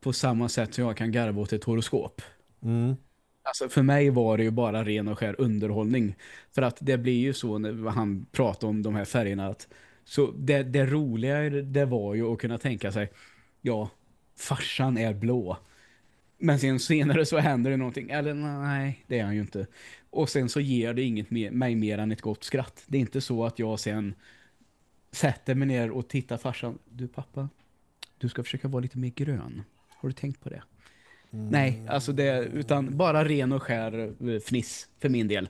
på samma sätt som jag kan garva åt ett horoskop. Mm. Alltså för mig var det ju bara ren och skär underhållning. För att det blir ju så när han pratar om de här färgerna att så det, det roliga det var ju att kunna tänka sig ja, farsan är blå. Men sen senare så händer det någonting. Eller nej, det är han ju inte. Och sen så ger det inget mer, mig mer än ett gott skratt. Det är inte så att jag sen sätter mig ner och tittar farsan. Du pappa, du ska försöka vara lite mer grön. Har du tänkt på det? Nej, alltså det, utan bara ren och skär eh, fniss för min del.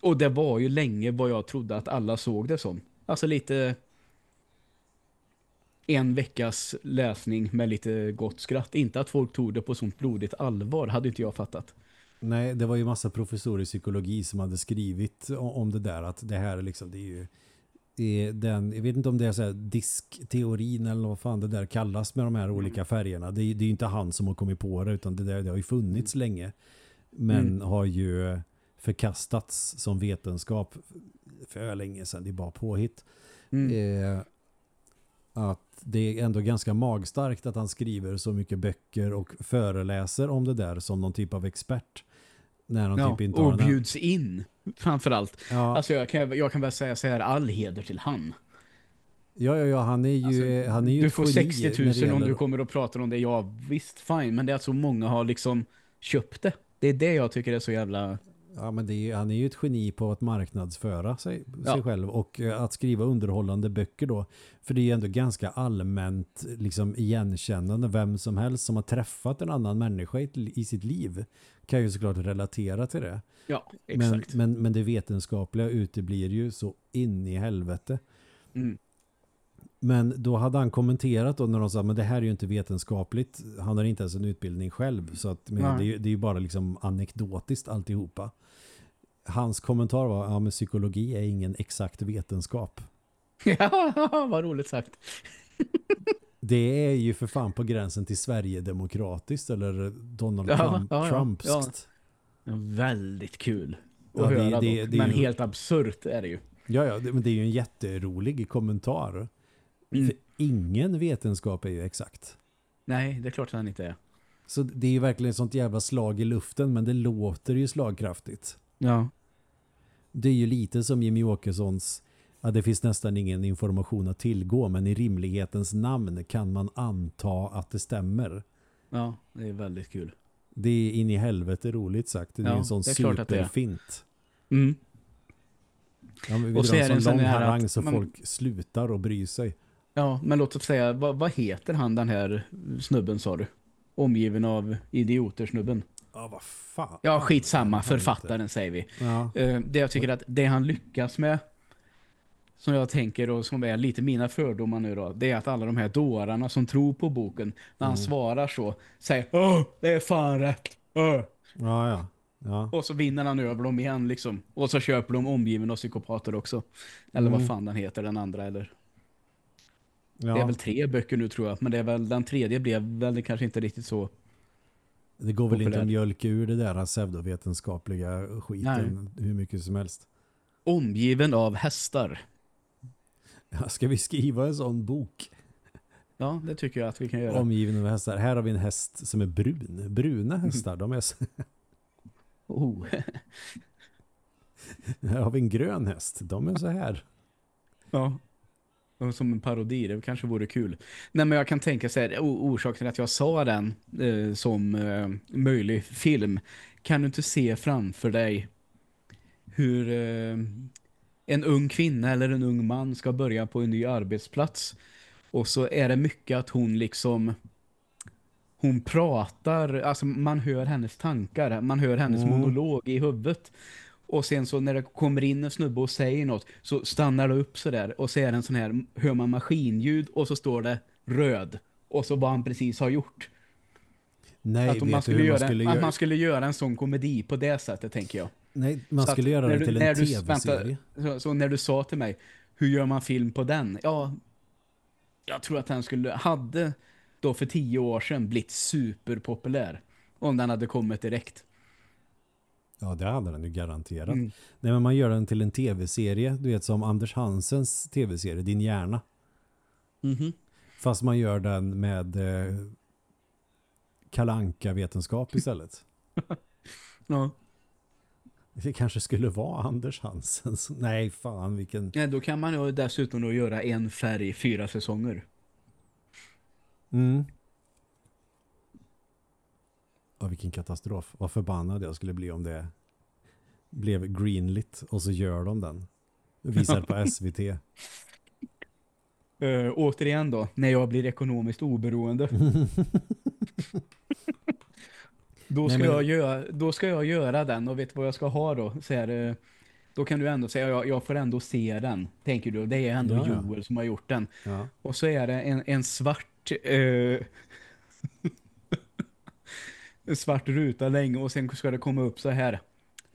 Och det var ju länge vad jag trodde att alla såg det som. Alltså lite en veckas läsning med lite gott skratt. Inte att folk tog det på sånt blodigt allvar, hade inte jag fattat. Nej, det var ju massa professorer i psykologi som hade skrivit om det där att det här är liksom, det är ju är den, jag vet inte om det är så här diskteorin eller vad fan det där kallas med de här olika färgerna. Det är, det är ju inte han som har kommit på det utan det, där, det har ju funnits länge. Men Mm. har ju förkastats som vetenskap för länge sedan. Det är bara påhitt. Mm. Eh, att det är ändå ganska magstarkt att han skriver så mycket böcker och föreläser om det där som någon typ av expert. När han Ja, typ inte och bjuds in framförallt. Ja, Alltså jag kan, jag kan väl säga så här, all heder till han. ja, ja, ja, han är ju, Alltså, han är ju Du får geni 60 när det 000 om gäller- du kommer och pratar om det. Ja, visst, fine. Men det är att så många har liksom köpt det. Det är det jag tycker är så jävla... Ja, men är, han är ju ett geni på att marknadsföra sig, Ja. sig själv och eh, att skriva underhållande böcker då. För det är ju ändå ganska allmänt liksom igenkännande. Vem som helst som har träffat en annan människa i, i sitt liv kan ju såklart relatera till det. Ja, Men, exakt. men, men det vetenskapliga uteblir ju så in i helvete. Mm. Men då hade han kommenterat då när de sa men det här är ju inte vetenskapligt. Han har inte ens en utbildning själv. Så att, men, Nej. det, är, ju- det är ju bara liksom anekdotiskt alltihopa. Hans kommentar var ja men psykologi är ingen exakt vetenskap. Ja, vad roligt sagt. Det är ju för fan på gränsen till Sverigedemokratiskt eller Donald Ja, Trump, ja, ja, Trumpskt. Väldigt kul att Ja, det- höra det- dock. det Men ju- helt absurt är det ju. Ja, ja, men det är ju en jätterolig kommentar. Mm. För ingen vetenskap är ju exakt. Nej, det är klart att han inte är. Så det är ju verkligen ett sånt jävla slag i luften men det låter ju slagkraftigt. Ja. Det är ju lite som Jimmy Åkessons ja, det finns nästan ingen information att tillgå men i rimlighetens namn kan man anta att det stämmer. Ja, det är väldigt kul. Det är in i helvete roligt sagt. Det är Ja, en sån superfint. Mm. Ja, men vi Och så är en det en sån lång harang att så man- folk slutar och bry sig. Ja, men låt oss säga, vad, vad heter han den här snubben sa du? Omgiven av idioter snubben. Ja, vad fan. Ja, skitsamma, författaren säger vi. Ja. Eh, det jag tycker att det han lyckas med som jag tänker och som är lite mina fördomar nu då, det är att alla de här dårarna som tror på boken, när han svarar så, säger Åh, det är fan rätt. Åh. ja, ja. ja. Och så vinner han över dem igen liksom. Och så köper de omgiven av psykopater också. Eller vad Mm. fan den heter, den andra eller. ja. Det är väl tre böcker nu tror jag, men det är väl den tredje blev väl kanske inte riktigt så. Det går väl inte populär. att mjölka ur det där pseudovetenskapliga skiten hur mycket som helst. Omgiven av hästar. Ja, ska vi skriva en sån bok? Ja, det tycker jag att vi kan göra. Omgiven av hästar. Här har vi en häst som är brun. Bruna hästar, de är så... Oh. Här har vi en grön häst. De är så här. Ja. Som en parodi, det kanske vore kul. Nej men jag kan tänka så här, orsaken till att jag sa den eh, som eh, möjlig film. Kan du inte se framför dig hur eh, en ung kvinna eller en ung man ska börja på en ny arbetsplats. Och så är det mycket att hon liksom hon pratar, alltså man hör hennes tankar, man hör hennes Mm. monolog i huvudet. Och sen så när det kommer in en snubbe och säger något så stannar det upp så där och så är det en sån här, hör man maskinljud och så står det röd. Och så vad han precis har gjort. Nej, att, man skulle göra, man skulle att göra? man skulle göra en sån komedi på det sättet tänker jag. Nej, man Så skulle göra det du- till när en du- tv-serie. Så, så när du sa till mig, hur gör man film på den? Ja, jag tror att den skulle, hade då för tio år sedan blivit superpopulär. Om den hade kommit direkt. Ja, det hade den ju garanterat. Mm. Nej, men man gör den till en tv-serie, du vet som Anders Hansens tv-serie, Din hjärna. Mhm. Fast man gör den med eh, kalanka vetenskap istället. Ja. Det kanske skulle vara Anders Hansens. Nej, fan vilken... ja, då kan man ju dessutom då göra en färg fyra säsonger. Mm. Ja, vilken katastrof. Vad förbannad jag skulle bli om det blev greenlit och så gör de den. Visar på SVT. Uh, återigen då, när jag blir ekonomiskt oberoende. då, Nej, ska men- jag göra, då ska jag göra den och vet vad jag ska ha då? Så här, eh, då kan du ändå säga, jag, jag får ändå se den. Tänker du, det är ändå Ja, ja. Joel som har gjort den. Ja. Och så är det en, en svart eh, en svart ruta länge och sen ska det komma upp så här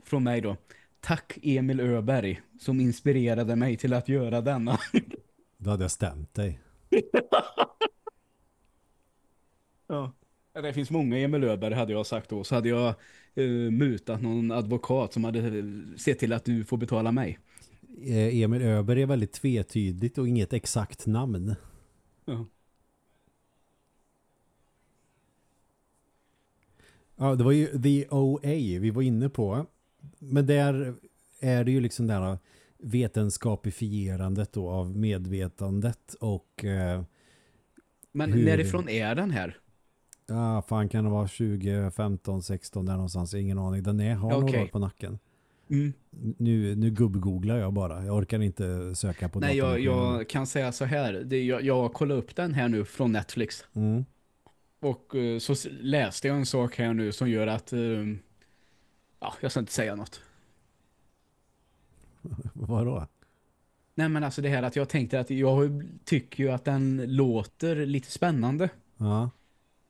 från mig då. Tack Emil Öberg som inspirerade mig till att göra denna. Då hade jag stämt dig. Ja. Det finns många Emil Öberg hade jag sagt då. Så hade jag eh, mutat någon advokat som hade eh, sett till att du får betala mig. Eh, Emil Öberg är väldigt tvetydigt och inget exakt namn. Ja. Ja, det var ju The OA vi var inne på. Men där är det ju liksom det här vetenskapifierandet då av medvetandet och eh, Men Hur- närifrån är den här? Ja, fan kan det vara 2015, 16 där någonstans, ingen aning. Den är, har några Okej. år på nacken. Mm. Nu, nu gubbgooglar jag bara. Jag orkar inte söka på Nej, jag, jag kan säga så här. Det, jag, jag kollade upp den här nu från Netflix. Mm. Och eh, så läste jag en sak här nu som gör att... eh, ja, jag ska inte säga något. Vadå? Nej, men alltså det här att jag tänkte att jag tycker ju att den låter lite spännande. Ja,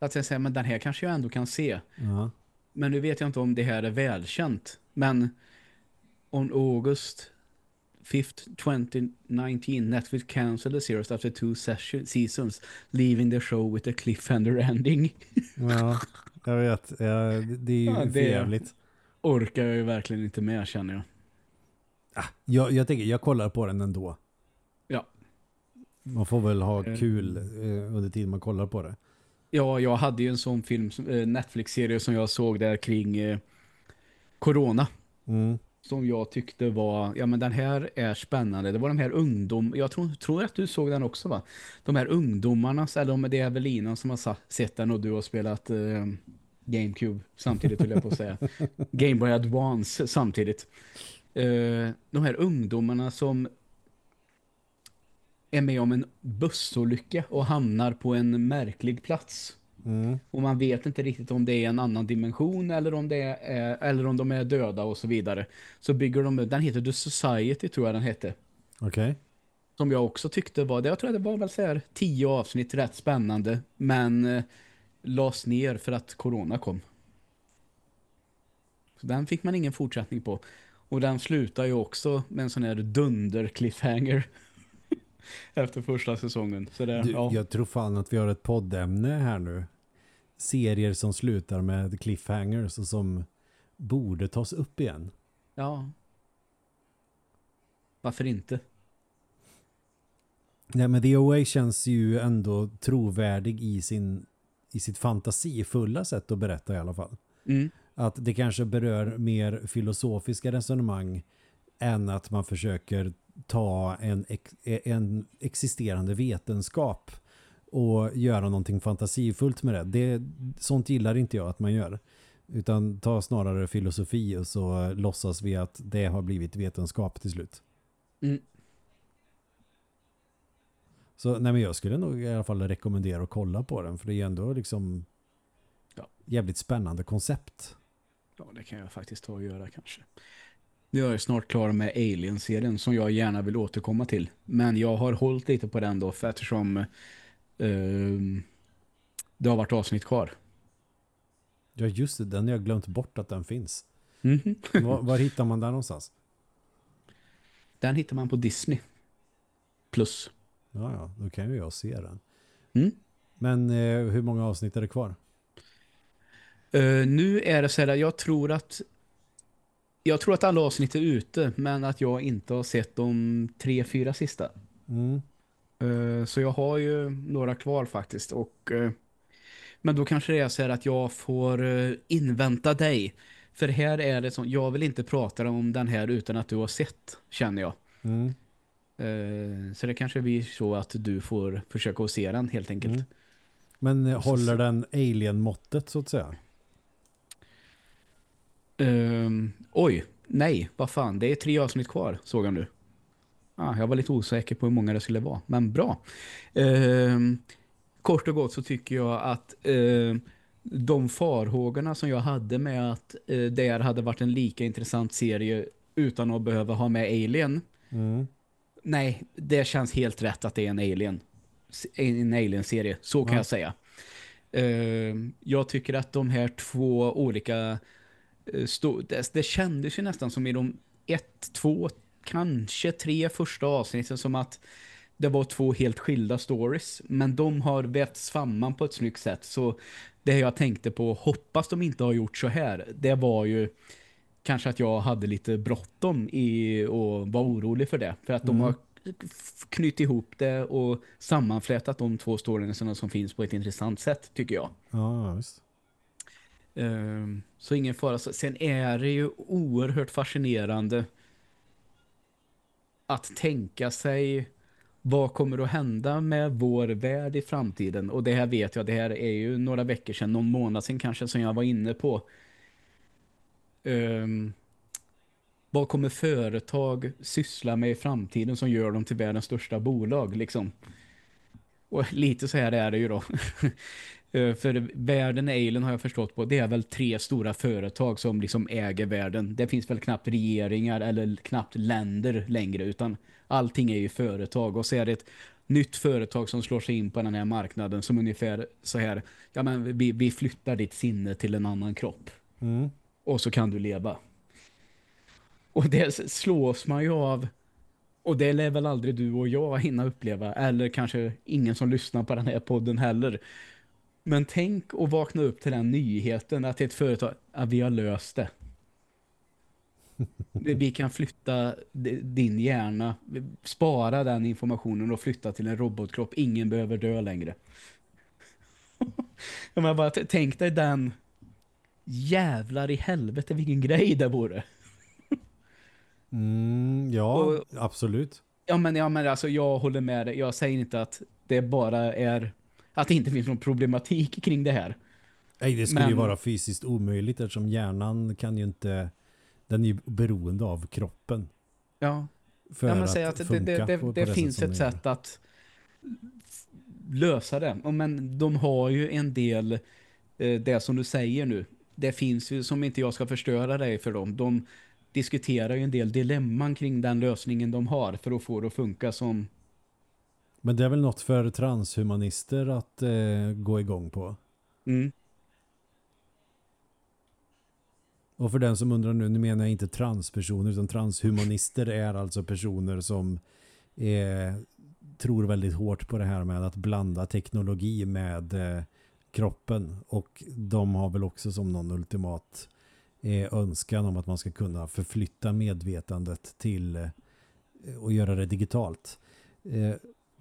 Att jag säger, men den här kanske jag ändå kan se. ja. Men nu vet jag inte om det här är välkänt. Men on August 5th, 2019, Netflix canceled the series after two seasons, leaving the show with a cliffhanger ending. Ja, jag vet. Ja, det är ju Ja, jävligt. Orkar jag ju verkligen inte med, känner jag. Jag, jag tänker, jag kollar på den ändå. Ja. Man får väl ha Eh. kul eh, under tiden man kollar på det. Ja, jag hade ju en sån film, eh, Netflix-serie som jag såg där kring eh, Corona. Mm. Som jag tyckte var, ja men den här är spännande. Det var de här ungdom, jag tror, tror att du såg den också va? De här ungdomarna, eller det är Evelina som har sett den och du har spelat eh, Gamecube samtidigt vill jag på att säga. Game Boy Advance samtidigt. Eh, de här ungdomarna som är med om en bussolycka och hamnar på en märklig plats. Mm. Och man vet inte riktigt om det är en annan dimension eller om, det är, eller om de är döda och så vidare. Så bygger de, den heter The Society tror jag den hette. Okej. Som jag också tyckte var, jag tror det var väl så här tio avsnitt rätt spännande. Men eh, lades ner för att corona kom. Så den fick man ingen fortsättning på. Och den slutar ju också med en sån här dunder cliffhanger. Efter första säsongen. Så det, Du, ja. Jag tror fan att vi har ett poddämne här nu. Serier som slutar med cliffhangers och som borde tas upp igen. ja. Varför inte? Nej, men The OA känns ju ändå trovärdig i, sin, i sitt fantasifulla sätt att berätta i alla fall. Mm. Att det kanske berör mer filosofiska resonemang än att man försöker ta en, en existerande vetenskap och göra någonting fantasifullt med det. det. Sånt gillar inte jag att man gör. Utan ta snarare filosofi och så låtsas vi att det har blivit vetenskap till slut. Mm. Så nej men jag skulle nog i alla fall rekommendera att kolla på den för det är ändå liksom Ja. jävligt spännande koncept. Ja, det kan jag faktiskt ta och göra kanske. Jag är snart klar med Alien-serien som jag gärna vill återkomma till. Men jag har hållit lite på den då för eftersom uh, det har varit avsnitt kvar. Ja just det, den har jag glömt bort att den finns. Mm -hmm. var, var, hittar man den någonstans? Den hittar man på Disney. Plus. Ja, ja, då kan ju jag se den. Mm. Men eh, hur många avsnitt är det kvar? Uh, nu är det så här, jag tror att jag tror att alla avsnitt är ute men att jag inte har sett de tre, fyra sista. Mm. Uh, så jag har ju några kvar faktiskt och uh, men då kanske det är så här att jag får invänta dig. För här är det så, jag vill inte prata om den här utan att du har sett, känner jag. Mm. så det kanske blir så att du får försöka att se den helt enkelt. Mm. Men håller den alien-måttet så att säga? Um, oj, nej, vad fan. Det är tre avsnitt kvar, såg jag nu. Ah, jag var lite osäker på hur många det skulle vara, men bra. Um, kort och gott så tycker jag att uh, de farhågorna som jag hade med att uh, det hade varit en lika intressant serie utan att behöva ha med Alien. Mm. Nej, det känns helt rätt att det är en Alien. En Alien-serie, så kan ja. jag säga. Uh, jag tycker att de här två olika Eh, stå, det, det kändes ju nästan som i de ett, två, kanske tre första avsnitten som att det var två helt skilda stories. Men de har vävts samman på ett snyggt sätt. Så det jag tänkte på, hoppas de inte har gjort så här, det var ju kanske att jag hade lite bråttom i och var orolig för det. För att mm. de har knutit ihop det och sammanflätat de två storyerna som finns på ett intressant sätt, tycker jag. Ja, visst. Ehm, så ingen fara. Sen är det ju oerhört fascinerande att tänka sig vad kommer att hända med vår värld i framtiden. Och det här vet jag, det här är ju några veckor sedan, någon månad sedan kanske som jag var inne på. Um, vad kommer företag syssla med i framtiden som gör dem till världens största bolag liksom? Och lite så här är det ju då. Eh, för världen Alien har jag förstått på, det är väl tre stora företag som liksom äger världen. Det finns väl knappt regeringar eller knappt länder längre utan allting är ju företag. Och så är det ett nytt företag som slår sig in på den här marknaden som ungefär så här, ja men vi, vi flyttar ditt sinne till en annan kropp. Mm. Och så kan du leva. Och det slås man ju av och det lär väl aldrig du och jag hinna uppleva eller kanske ingen som lyssnar på den här podden heller. Men tänk att vakna upp till den nyheten att ett företag, att vi har löst det. Vi kan flytta din hjärna, spara den informationen och flytta till en robotkropp. Ingen behöver dö längre. Men bara tänk dig den jävlar i helvete vilken grej det vore. Mm, ja, och, absolut. Ja men, ja, men alltså, jag håller med dig. Jag säger inte att det bara är att det inte finns någon problematik kring det här. Nej, det skulle Men... ju vara fysiskt omöjligt eftersom hjärnan kan ju inte den är ju beroende av kroppen. Ja. För ja, men att, att det, det, det, det finns ett sätt att lösa det. Men de har ju en del eh, det som du säger nu. Det finns ju, som inte jag ska förstöra dig för dem. De diskuterar ju en del dilemman kring den lösningen de har för att få det att funka som men det är väl något för transhumanister att eh, gå igång på? Mm. Och för den som undrar nu, nu menar jag inte transpersoner utan transhumanister är alltså personer som eh, tror väldigt hårt på det här med att blanda teknologi med eh, kroppen och de har väl också som någon ultimat eh, önskan om att man ska kunna förflytta medvetandet till eh, och göra det digitalt.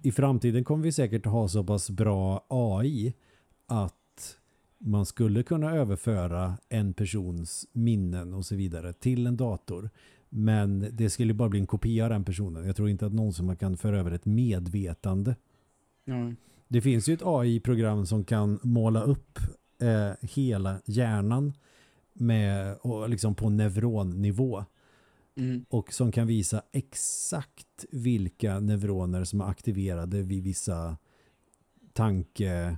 I framtiden kommer vi säkert ha så pass bra AI att man skulle kunna överföra en persons minnen och så vidare till en dator. Men det skulle bara bli en kopia av den personen. Jag tror inte att någon som kan föra över ett medvetande. Mm. Det finns ju ett AI-program som kan måla upp eh, hela hjärnan med, och liksom på neuronnivå. Mm. Och som kan visa exakt vilka neuroner som är aktiverade vid vissa tanke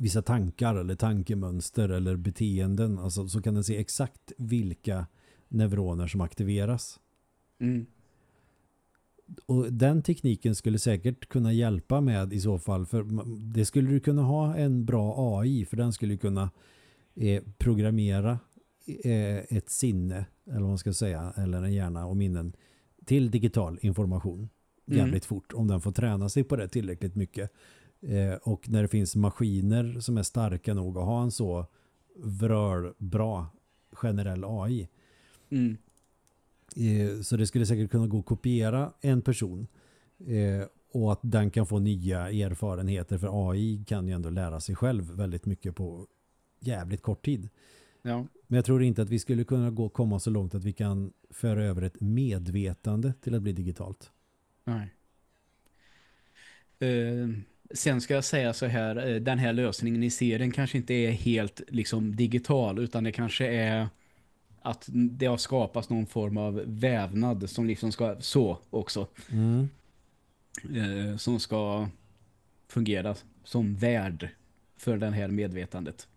vissa tankar eller tankemönster eller beteenden. Alltså, så kan den se exakt vilka neuroner som aktiveras. Mm. Och den tekniken skulle säkert kunna hjälpa med i så fall. För det skulle du kunna ha en bra AI för den skulle kunna eh, programmera ett sinne eller vad man ska säga, eller en hjärna och minnen till digital information jävligt fort om den får träna sig på det tillräckligt mycket. Eh, och när det finns maskiner som är starka nog att ha en så vröl bra generell AI. Mm. Eh, så det skulle säkert kunna gå att kopiera en person eh, och att den kan få nya erfarenheter för AI kan ju ändå lära sig själv väldigt mycket på jävligt kort tid. Ja. Men jag tror inte att vi skulle kunna gå komma så långt att vi kan föra över ett medvetande till att bli digitalt. Nej. Eh, sen ska jag säga så här, eh, den här lösningen i serien kanske inte är helt liksom digital utan det kanske är att det har skapats någon form av vävnad som liksom ska så också. Mm. Eh, som ska fungera som värd för den här medvetandet.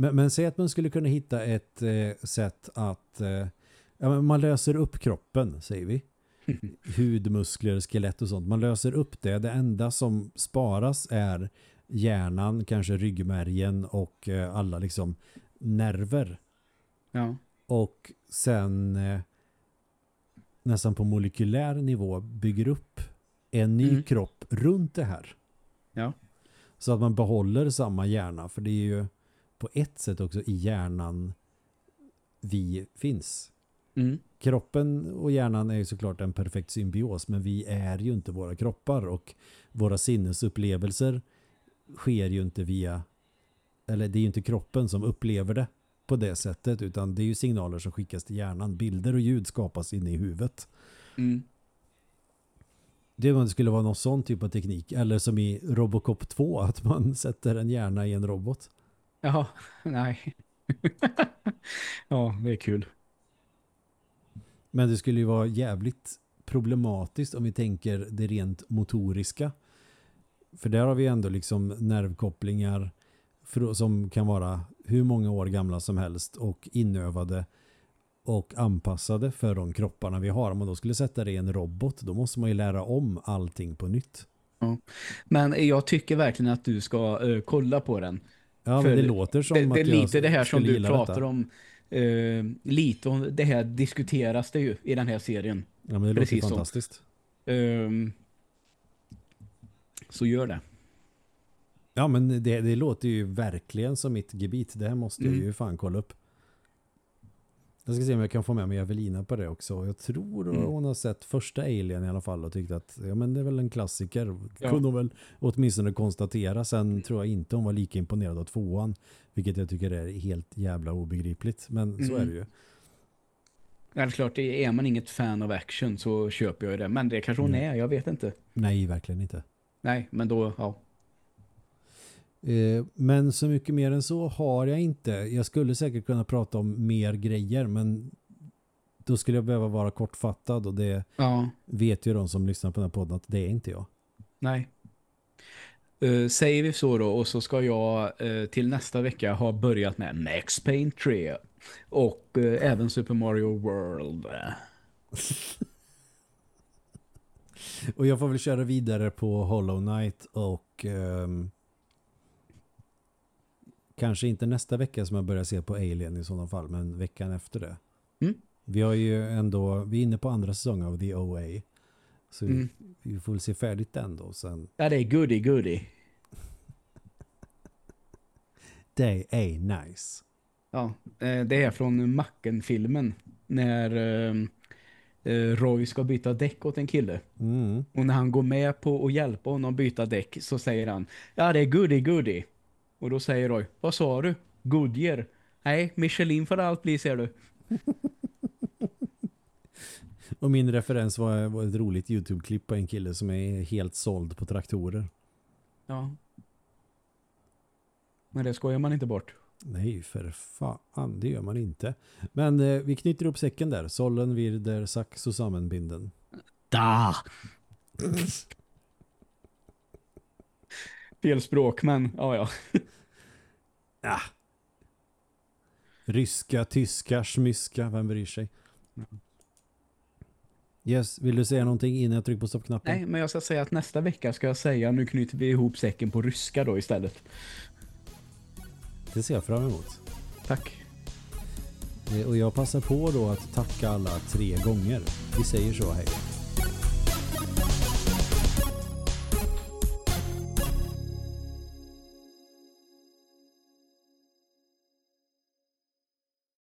Men, men säg att man skulle kunna hitta ett eh, sätt att eh, ja, man löser upp kroppen, säger vi. Hud, muskler, skelett och sånt. Man löser upp det. Det enda som sparas är hjärnan, kanske ryggmärgen och eh, alla liksom nerver. Ja. Och sen eh, nästan på molekylär nivå bygger upp en ny Mm. kropp runt det här. Ja. Så att man behåller samma hjärna. För det är ju på ett sätt också i hjärnan vi finns. Mm. Kroppen och hjärnan är ju såklart en perfekt symbios men vi är ju inte våra kroppar och våra sinnesupplevelser sker ju inte via eller det är ju inte kroppen som upplever det på det sättet utan det är ju signaler som skickas till hjärnan. Bilder och ljud skapas inne i huvudet. Mm. Det om det skulle vara någon sån typ av teknik eller som i Robocop 2 att man sätter en hjärna i en robot. Jaha, nej. ja, det är kul. Men det skulle ju vara jävligt problematiskt om vi tänker det rent motoriska. För där har vi ändå liksom nervkopplingar som kan vara hur många år gamla som helst och inövade och anpassade för de kropparna vi har. Om man då skulle sätta det i en robot då måste man ju lära om allting på nytt. Men jag tycker verkligen att du ska eh, kolla på den. Ja, men det låter som det, att det är lite det här som du pratar detta. om. Eh, lite om det här diskuteras det ju i den här serien. Ja, men det låter precis så. fantastiskt. Ehm, så gör det. Ja, men det, det låter ju verkligen som mitt gebit. Det här måste jag Mm. ju fan kolla upp. Jag ska se om jag kan få med mig Evelina på det också. Jag tror Mm. hon har sett första Alien i alla fall och tyckte att ja, men det är väl en klassiker. Ja. Kunde hon väl åtminstone konstatera. Sen tror jag inte hon var lika imponerad av tvåan. Vilket jag tycker är helt jävla obegripligt. Men så Mm. är det ju. Ja, det är klart, är man inget fan av action så köper jag det. Men det kanske hon Mm. är, jag vet inte. Nej, verkligen inte. Nej, men då, ja. Eh, Men så mycket mer än så har jag inte. Jag skulle säkert kunna prata om mer grejer men då skulle jag behöva vara kortfattad och det Ja, vet ju de som lyssnar på den här podden att det är inte jag. nej. Eh, säger vi så då och så ska jag eh, till nästa vecka ha börjat med Max Payne 3 och eh, även Super Mario World. Och jag får väl köra vidare på Hollow Knight och ehm, kanske inte nästa vecka som jag börjar se på Alien i sådana fall men veckan efter det. Mm. Vi har ju ändå, vi är inne på andra säsongen av The OA. Så Mm. vi, vi får väl se färdigt den då sen. Ja, det är goody goody. Det är nice. Ja, eh, det är från Macken-filmen när eh, eh, Roy ska byta däck åt en kille. Mm. Och när han går med på att hjälpa honom byta däck så säger han Ja, det är goody goody. Och då säger Roy, vad sa du? Goodyear? Nej, Michelin får allt bli, ser du. Och min referens var, var ett roligt YouTube-klipp på en kille som är helt såld på traktorer. Ja. Men det skojar man inte bort. Nej, för fan, det gör man inte. Men eh, vi knyter upp säcken där. Sollen virder sax och sammanbinden. Da! Fel språk, men ja, ja. Ryska, tyska, smyska, vem bryr sig? Yes, vill du säga någonting innan jag trycker på stoppknappen? Nej, men jag ska säga att nästa vecka ska jag säga nu knyter vi ihop säcken på ryska då istället. Det ser jag fram emot. Tack. Eh, Och jag passar på då att tacka alla tre gånger. Vi säger så, hej.